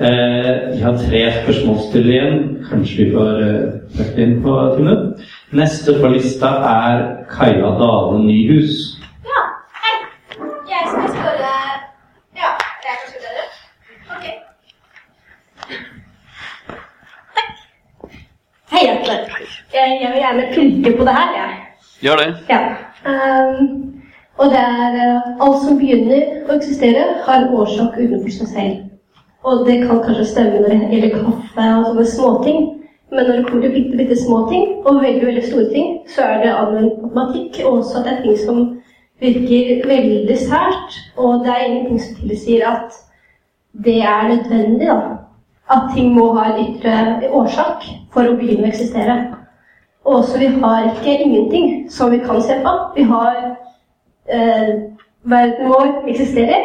Eh, vi har tre spørsmålsstillere igjen. Kanskje vi får eh, inn på timen. Neste på lista er Kaja Dale Nyhus. Ja, hei. Jeg skal spørre Ja, jeg kan spørre dere. Ok. Takk. Hei, Atle. Jeg, jeg vil gjerne pynte på det her, jeg. Gjør det. Ja. Um, og det er eh, alt som begynner å eksistere, har en årsak utenfor seg selv. Og det kan kanskje stemme når det gjelder kaffe og sånne småting. Men når det kommer til bitte, bitte små ting, og veldig veldig store ting, så er det anvendt matematikk, og også at det er ting som virker veldig sært. Og det er ingenting som tilsier at det er nødvendig, da. At ting må ha en ytre årsak for å begynne å eksistere. Og også vi har ikke ingenting som vi kan se på. Vi har eh, Verden vår eksisterer.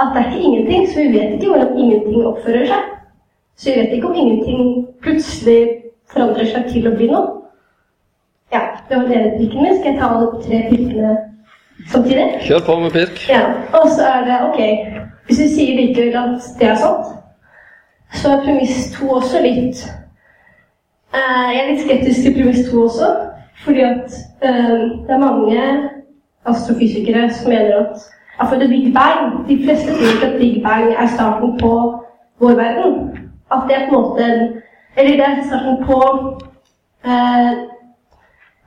At det er ikke ingenting, så vi vet ikke hvordan ingenting oppfører seg. Så vi vet ikke om ingenting plutselig forandrer seg til å bli noe. Ja, det var det pirken min. Skal jeg ta alle tre pirkene samtidig? Kjør på med pirk. Ja, og så er det ok Hvis vi sier likevel at det er sant, så er premiss to også litt Jeg er litt skeptisk til premiss også, fordi at eh, det er mange astrofysikere som mener at for the Big Bang De fleste tror ikke at Big Bang er starten på vår verden. At det er på en måte Eller det er starten på eh,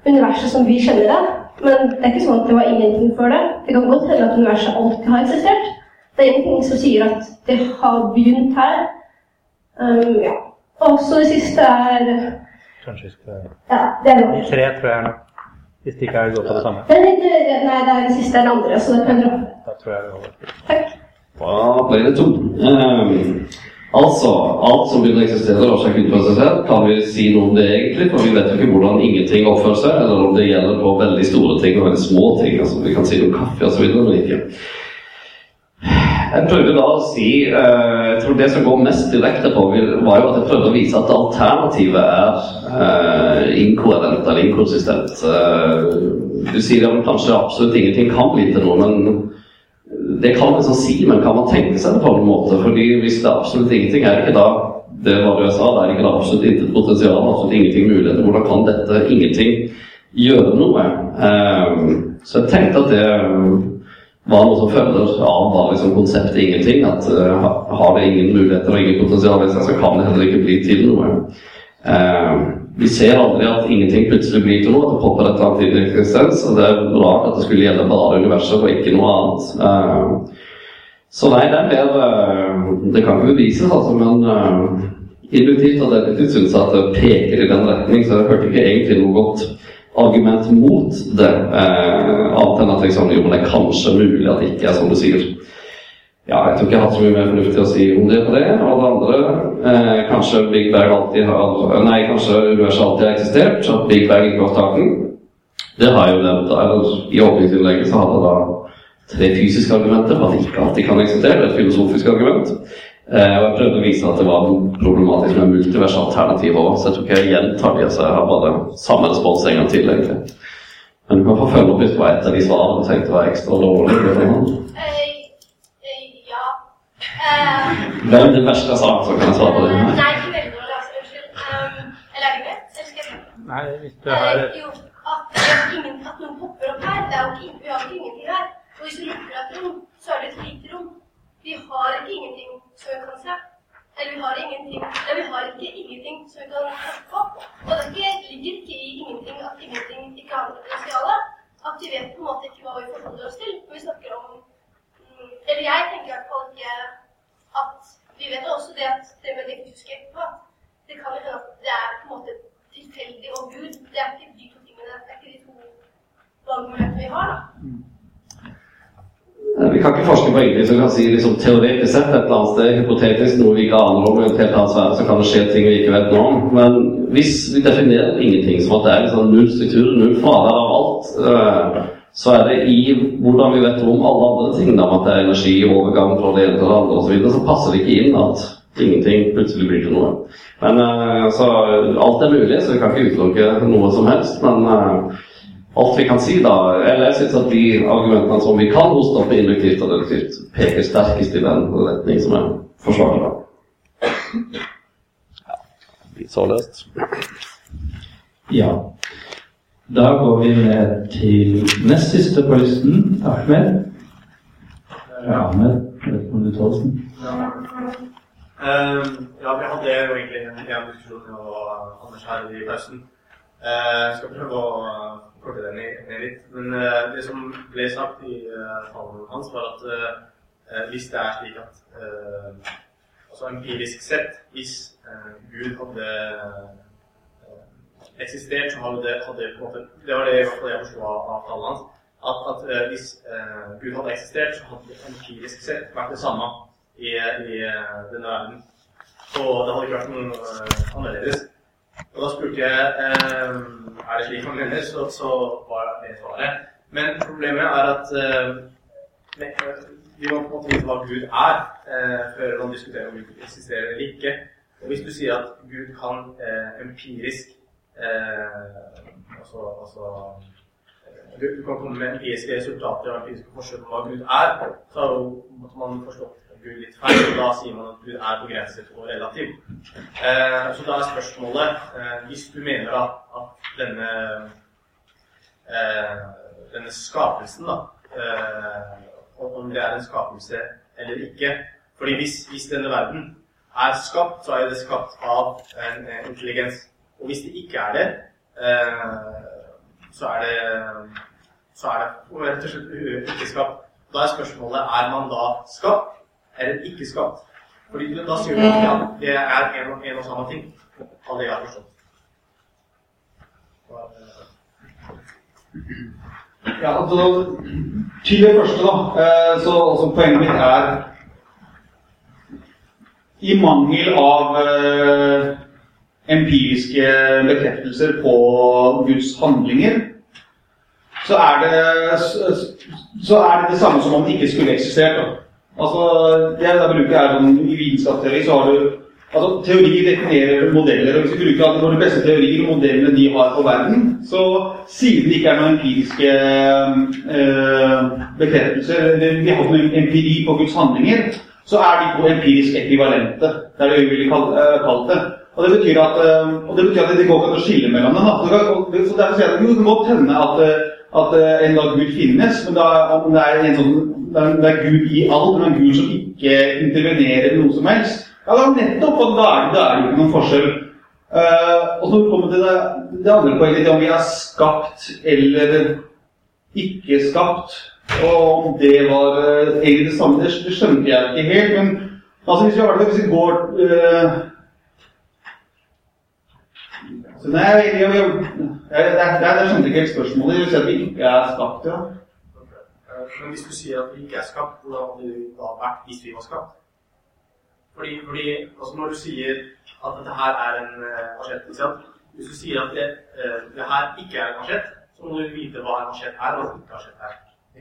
universet som vi kjenner det. Men det er ikke sånn at det var ingenting før det. Det kan godt hende at universet alltid har eksistert. Det er ingenting som sier at det har begynt her. Um, ja. Og så det siste er Kanskje vi skal Ja, det er nok. Tre tror jeg er nok. Hvis det ikke er gått på det samme. Det er litt, nei, det er det siste er det andre, så det kan droppe. Da tror jeg vi holder. Takk. Da ble det to. Um, altså, alt som begynner å eksistere og seg ut for seg selv, kan vi si noe om det egentlig? For vi vet jo ikke hvordan ingenting oppfører seg, eller om det gjelder på veldig store ting og veldig små ting. altså Vi kan si noe om kaffe osv., men ikke. Jeg prøvde da å si eh, Jeg tror det som går mest direkte på, var jo at jeg prøvde å vise at alternativet er eh, inkoherent eller inkonsistent. Eh, du sier at kanskje absolutt ingenting kan bli til noe, men Det kan man liksom si, men kan man tenke seg det på en måte? Fordi hvis det er absolutt ingenting, er det ikke da det var det jeg sa, det er ikke da absolutt intet potensial, absolutt ingenting muligheter. Hvordan kan dette ingenting gjøre noe? Så jeg tenkte at det var noe som følger av bare liksom konseptet ingenting. At uh, har det ingen muligheter og ingen potensial i seg, så kan det heller ikke bli til noe. Uh, vi ser aldri at ingenting plutselig blir til noe, at det popper et eller annet inn i eksistens. Og det er rart at det skulle gjelde bare universet og ikke noe annet. Uh, så nei, det er mer Det kan ikke bevises, altså, men intuitivt og definitivt syns jeg at det peker i den retning, så jeg hørte ikke egentlig noe godt argument mot det, eh, annet enn at liksom, jo, men det er kanskje mulig at det ikke er som du sier. Ja, jeg tror ikke jeg har så mye mer fornuftig å si om det på det. Og det andre eh, Kanskje Big Bag alltid har Nei, kanskje universet alltid har eksistert, at Big Bag ikke var starten. Det har jeg jo nevnt. Eller, I åpningsinnlegget så hadde jeg da tre fysiske argumenter for at det ikke alltid kan eksistere. Et filosofisk argument. Eh, og jeg prøvde å vise at det var problematisk med multiversalternativer òg, så jeg tror ikke jeg gjentar de, så jeg har bare samme respons en gang til, egentlig. Men du kan få følge opp på et av de svarene du tenkte var ekstra dårlig. Uh, ja. Uh, Hvem det verste jeg sa, så kan jeg svare på det. nei, ikke veldig dårlig, altså. Unnskyld. Um, eller er det greit? Eller skal jeg Nei, hvis du har Eh, jo, at, ingen, at noen popper opp her. Det er jo ikke, vi har jo ikke ingenting her. Og hvis du lukker et rom, så er det et lite rom. Vi har ikke ingenting som kan se. Eller vi har ingenting Eller vi har ikke ingenting som vi kan se på. Og det er ligger ikke i ingenting at ingenting ikke har noe potensial. At vi vet på en måte ikke hva vi forholder oss til. når Vi snakker om mm, Eller jeg tenker i hvert fall ikke at Vi vet også det at det med det fysiske på, Det kan jo hende at det er på en måte tilfeldig og Gud. Det er ikke de to tingene. Det er ikke de to valgmulighetene vi har, da. Eh, Vi kan ikke forske på ingenting som kan si liksom, teoretisk sett et eller annet sted, hypotetisk, noe vi ikke aner om, i en helt annen sfære, så kan det skje ting vi ikke vet noe om. Men hvis vi definerer ingenting som at det er liksom null struktur, null fravær av alt, eh, så er det i hvordan vi vet om alle andre ting, om at det er energi, overgang fra det ene til det andre osv., så, videre, så passer det ikke inn at ingenting plutselig blir til noe. Men altså, så alt er mulig, så vi kan ikke utelukke noe som helst. men alt vi kan si, da Eller jeg syns at de argumentene som vi kan hoste opp induktivt og deduktivt, peker sterkest i den retning som er forsvarlig. Ja, så løst. Ja. Da går vi ned til nest siste på listen. Ahmed. Ja, Ahmed. Vet ikke om du tar den. Ehm, ja, vi hadde jo egentlig en, en diskusjon med Anders her i pausen. Eh, jeg skal prøve å korte den ned litt. Men eh, det som ble sagt i uh, talen hans, var at eh, eh, hvis det er slik at eh, Altså empirisk sett, hvis eh, Gud hadde eh, eksistert, så hadde det, på en måte Det var det i hvert fall jeg forsto av, talen hans. At, at eh, hvis eh, Gud hadde eksistert, så hadde det empirisk sett vært det samme i, i eh, denne verden. Og det hadde ikke vært noe eh, annerledes. Og da spurte jeg eh, er det slik man mener, så, var det svaret. Men problemet er at eh, vi må på en måte vite hva Gud er, eh, før man diskuterer om Gud eksisterer eller ikke. Og hvis du sier at Gud kan eh, empirisk eh, altså, altså eh, du, du kan komme med empiriske resultater og empiriske forsøk på hva Gud er, så har man forstått Gud litt feil. og Da sier man at Gud er begrenset og relativ. Eh, så da er spørsmålet, eh, hvis du mener at, at denne, eh, denne skapelsen, da, eh, om det er en skapelse eller ikke Fordi hvis, hvis denne verden er skapt, så er det skapt av en en intelligens. Og hvis det ikke er det, eh, så er det så er det rett og slett ikke skapt. Da er spørsmålet er man da skapt eller ikke-skatt. Fordi da sier du at det er en og, en og samme ting. Av det jeg har forstått. Ja, altså, til det første, da. eh, Så altså, poenget mitt er I mangel av eh, empiriske bekreftelser på Guds handlinger, så er det så er det det samme som om det ikke skulle eksistert. Da. Altså, det jeg bruker er sånn, I vitenskapsteori så har du altså, Teori definerer modeller. og Hvis du bruker alle de beste teorier og modellene de har på verden, så siden det ikke er noen empiriske øh, bekreftelser eller vi har noen empiri på Guds handlinger, så er de to empirisk ekvivalente. Det er det vi ville eh, kalt det. Og det betyr at, eh, og det, betyr at det går ikke an å skille mellom dem. Da. Så, derfor sier jeg at det kan godt hende at, eh, at eh, en dag Gud finnes, men da, om det er en sånn det er, det er Gud i alt, men Gud som ikke intervenerer i noe som helst. Ja, da nettopp, og da er det, ikke noen forskjell. Uh, og så kommer det det, andre poenget, om vi er skapt eller ikke skapt. Og om det var uh, egentlig det samme, det, skjønte jeg ikke helt. Men altså, hvis vi, har det, hvis vi går uh, så Nei, jeg, jeg, jeg, jeg, jeg, skjønte ikke helt spørsmålet. Hvis vi ikke er skapt, ja. Eh, Men hvis du sier at vi ikke er skapt, hvordan hadde vi da vært hvis vi var skapt? Fordi, fordi altså når du sier at dette her er en uh, asjett? Hvis du sier at det, eh, det her ikke er en asjett, så må du vite hva en asjett er, og hva ikke asjett er.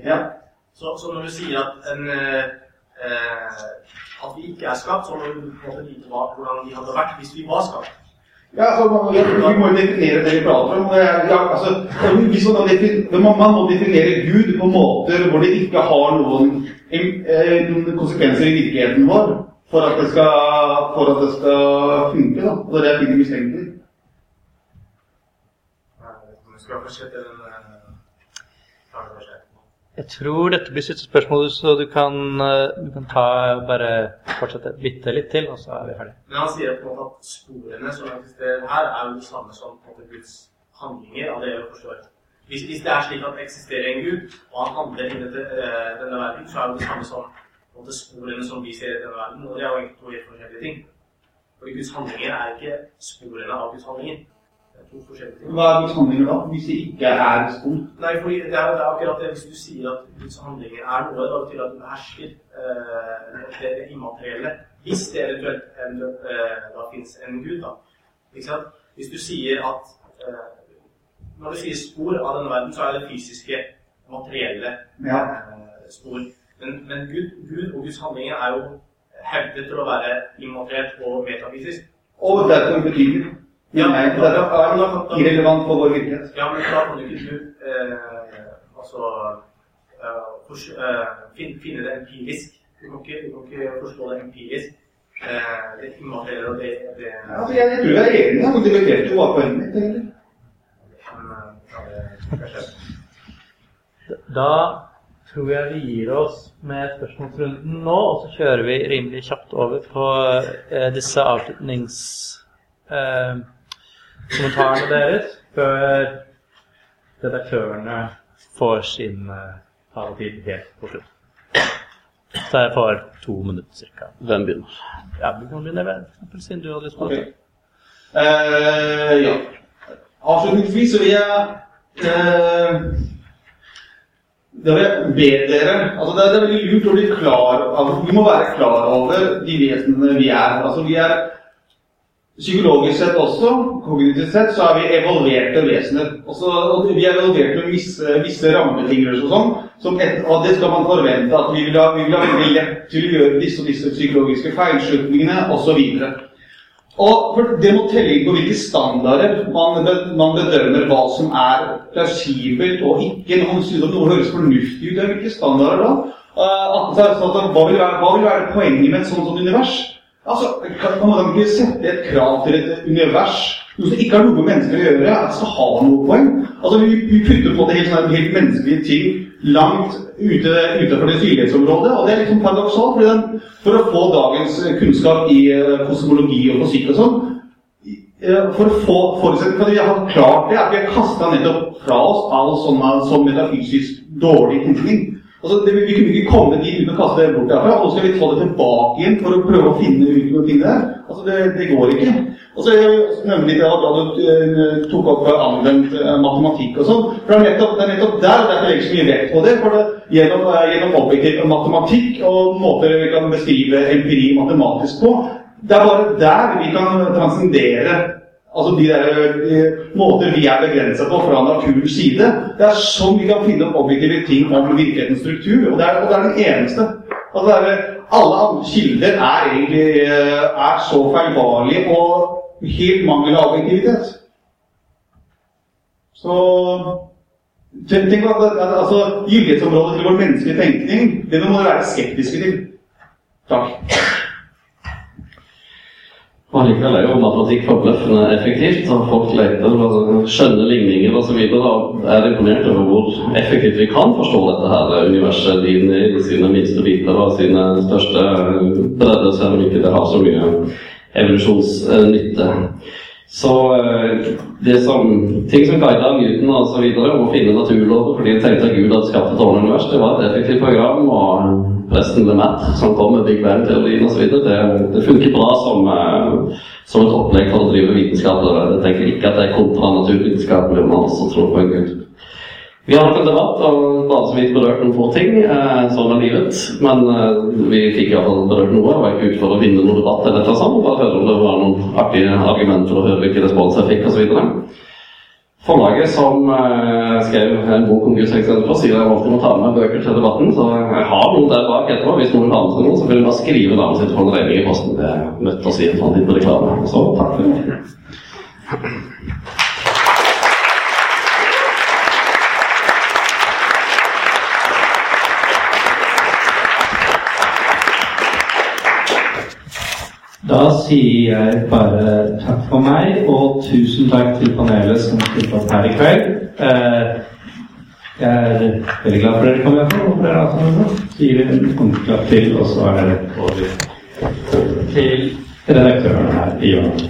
Ja. Så, så når du sier at, en, eh, eh, at vi ikke er skapt, så må du vite hva, hvordan vi hadde vært hvis vi var skapt. Ja, altså, man- Vi må jo definere det vi prater om. Ja, altså, hvis man, defin- man, må definere Gud på måter hvor det ikke har noen, eh, noen konsekvenser i virkeligheten vår for at det skal, for at det skal funke. Da. Og det er det jeg finner mistenkelig Skal jeg fortsette den eh, tar det først? Jeg tror dette blir siste spørsmål, så du kan, eh, du kan ta, bare fortsette bitte litt til, og så er vi ferdige. Men han sier på en måte at sporene som eksisterer her, er jo det samme som Guds handlinger, av det jeg forstår. Hvis, hvis det er slik at det eksisterer en Gud, og han handler dette, eh, denne verden, så er det det samme som måte, sporene som vi ser i denne verden. Og det er jo egentlig to helt forskjellige ting. Fordi Guds handlinger er ikke sporene av Guds handlinger. Det er to forskjellige ting. Hva er Guds handlinger da, hvis det ikke er spor? Nei, fordi det er, det er akkurat det hvis du sier at Guds handlinger er noe, da betyr det at du behersker eh, det immaterielle. Hvis det eventuelt, en, eh, da finnes en gud, da. Ikke sant? Hvis du sier at eh, Når du sier spor av denne verden, så er det fysiske, materielle Ja. eh, spor. Men, men Gud, Gud og Guds handlinger er jo hevdet til å være immaterielt og metafysisk. Og derfor ubetydelig. Ja, Nei, det er da- det irrelevant for vår virkelighet. Ja, men da kan du ikke du eh, altså eh, fors, eh, fin- finne det empirisk. Du kan ikke, du kan ikke forstå det empirisk. Eh, det immaterielle og det, det Altså, jeg, jeg tror jeg er enig, og det bekrefter hva poenget mitt egentlig. Eh, ja, Da tror jeg vi gir oss med spørsmålsrunden nå, og så kjører vi rimelig kjapt over på eh, disse avslutnings... eh, deres, før redaktørene får sin eh, taletid helt på slutt. Så jeg får to minutter cirka. Hvem begynner? Ja, du kan begynne med eksempel, siden du har lyst på det. det. Uh, ja. Avslutningsvis så vil jeg uh, det vil jeg be dere altså det, er, det er veldig lurt å bli klar altså Vi må være klar over de vesenene vi er. Altså vi er Psykologisk sett også, kognitivt sett, så er vi evolverte vesener. Også, og vi er evolvert med visse, visse rammebetingelser og sånn, som et, og det skal man forvente at vi vil ha, vi vil veldig lett til å gjøre disse og disse psykologiske feilslutningene osv. Og Det må telle inn på hvilke standarder man, bedømmer hva som er plausibelt og ikke. Når man synes at noe høres fornuftig ut, hvilke standarder da? Eh, at, så, så, at, hva, vil være, hva vil være poenget med et sånt univers? Altså, kan man ikke sette et krav til et univers noe som ikke har noe med mennesker å gjøre, at det skal ha noe poeng? Altså, Vi, vi putter på det helt, sånne helt menneskelige ting langt ute, utenfor det synlighetsområdet, og det er sånn paradoksalt. fordi For å få dagens kunnskap i eh, kosmologi og fysikk og sånn, eh, for å få forutsetning for at vi har klart det, at vi har kasta nettopp fra oss all sånn, sånn metafysisk dårlig tenkning. Altså, det, vi kunne ikke komme dit uten å kaste det bort derfra, nå skal vi ta det tilbake igjen for å prøve å finne ut noe der. Altså, det, det går ikke. Og så vi det at du eh, tok opp anvendt eh, matematikk og sånn. For det er nettopp, det er nettopp der det er ikke så mye vekt på det. For det, gjennom, eh, gjennom objektiv matematikk og måter vi kan beskrive empiri matematisk på, det er bare der vi kan transcendere Altså de der måter vi er begrensa på fra naturens side. Det er sånn vi kan finne opp objektive ting om virkelighetens struktur. Og det er, og det er den eneste. Altså det er, alle andre kilder er egentlig eh, er så feilbarlige og helt mangel av objektivitet. Så tenk at, at, altså, Gyldighetsområdet til vår menneskelige tenkning, det må dere være skeptiske til. Takk. Og Allikevel er jo matematikk forbløffende effektivt, så folk leter og skjønner ligninger osv. Og er imponert over hvor effektivt vi kan forstå dette her universet inn i sine minste biter og sine største bredder, selv om ikke det har så mye evolusjonsnytte. Så eh, det som, ting som guida Newton videre om å finne naturlover fordi de tenkte at Gud hadde skapt et ordentlig univers, det var et effektivt program. og resten ble Matt, som kommer, Big Bang-teorien osv. Det, det funker bra som, eh, som et opplegg for å drive vitenskap. Jeg tenker ikke at det er kontra naturvitenskapen om man også tror på en gud. Vi har hatt en debatt og bare så vidt berørt noen få ting. Eh, sånn er livet. Men eh, vi fikk iallfall berørt noe. Jeg var ikke ute for å vinne noen debatt eller noe sånt. Bare høre om det var noen artige argumenter og høre hvilke respons jeg fikk osv. Forlaget som eh, skrev en bok om Guds eksempler, sier jeg alltid må ta med bøker til debatten. Så jeg har noen der bak etterpå. Hvis noen vil ha med seg noe, så vil jeg bare skrive navnet sitt på en regning i posten. Det til å si en sånn liten reklame. Så takk for det. Da sier jeg bare takk for meg, og tusen takk til panelet som stilte opp her i kveld. Eh, jeg er veldig glad for dere kom iallfall, og dere sammen. Gir en ordentlig til, og så er det over til redaktøren her i hjørnet.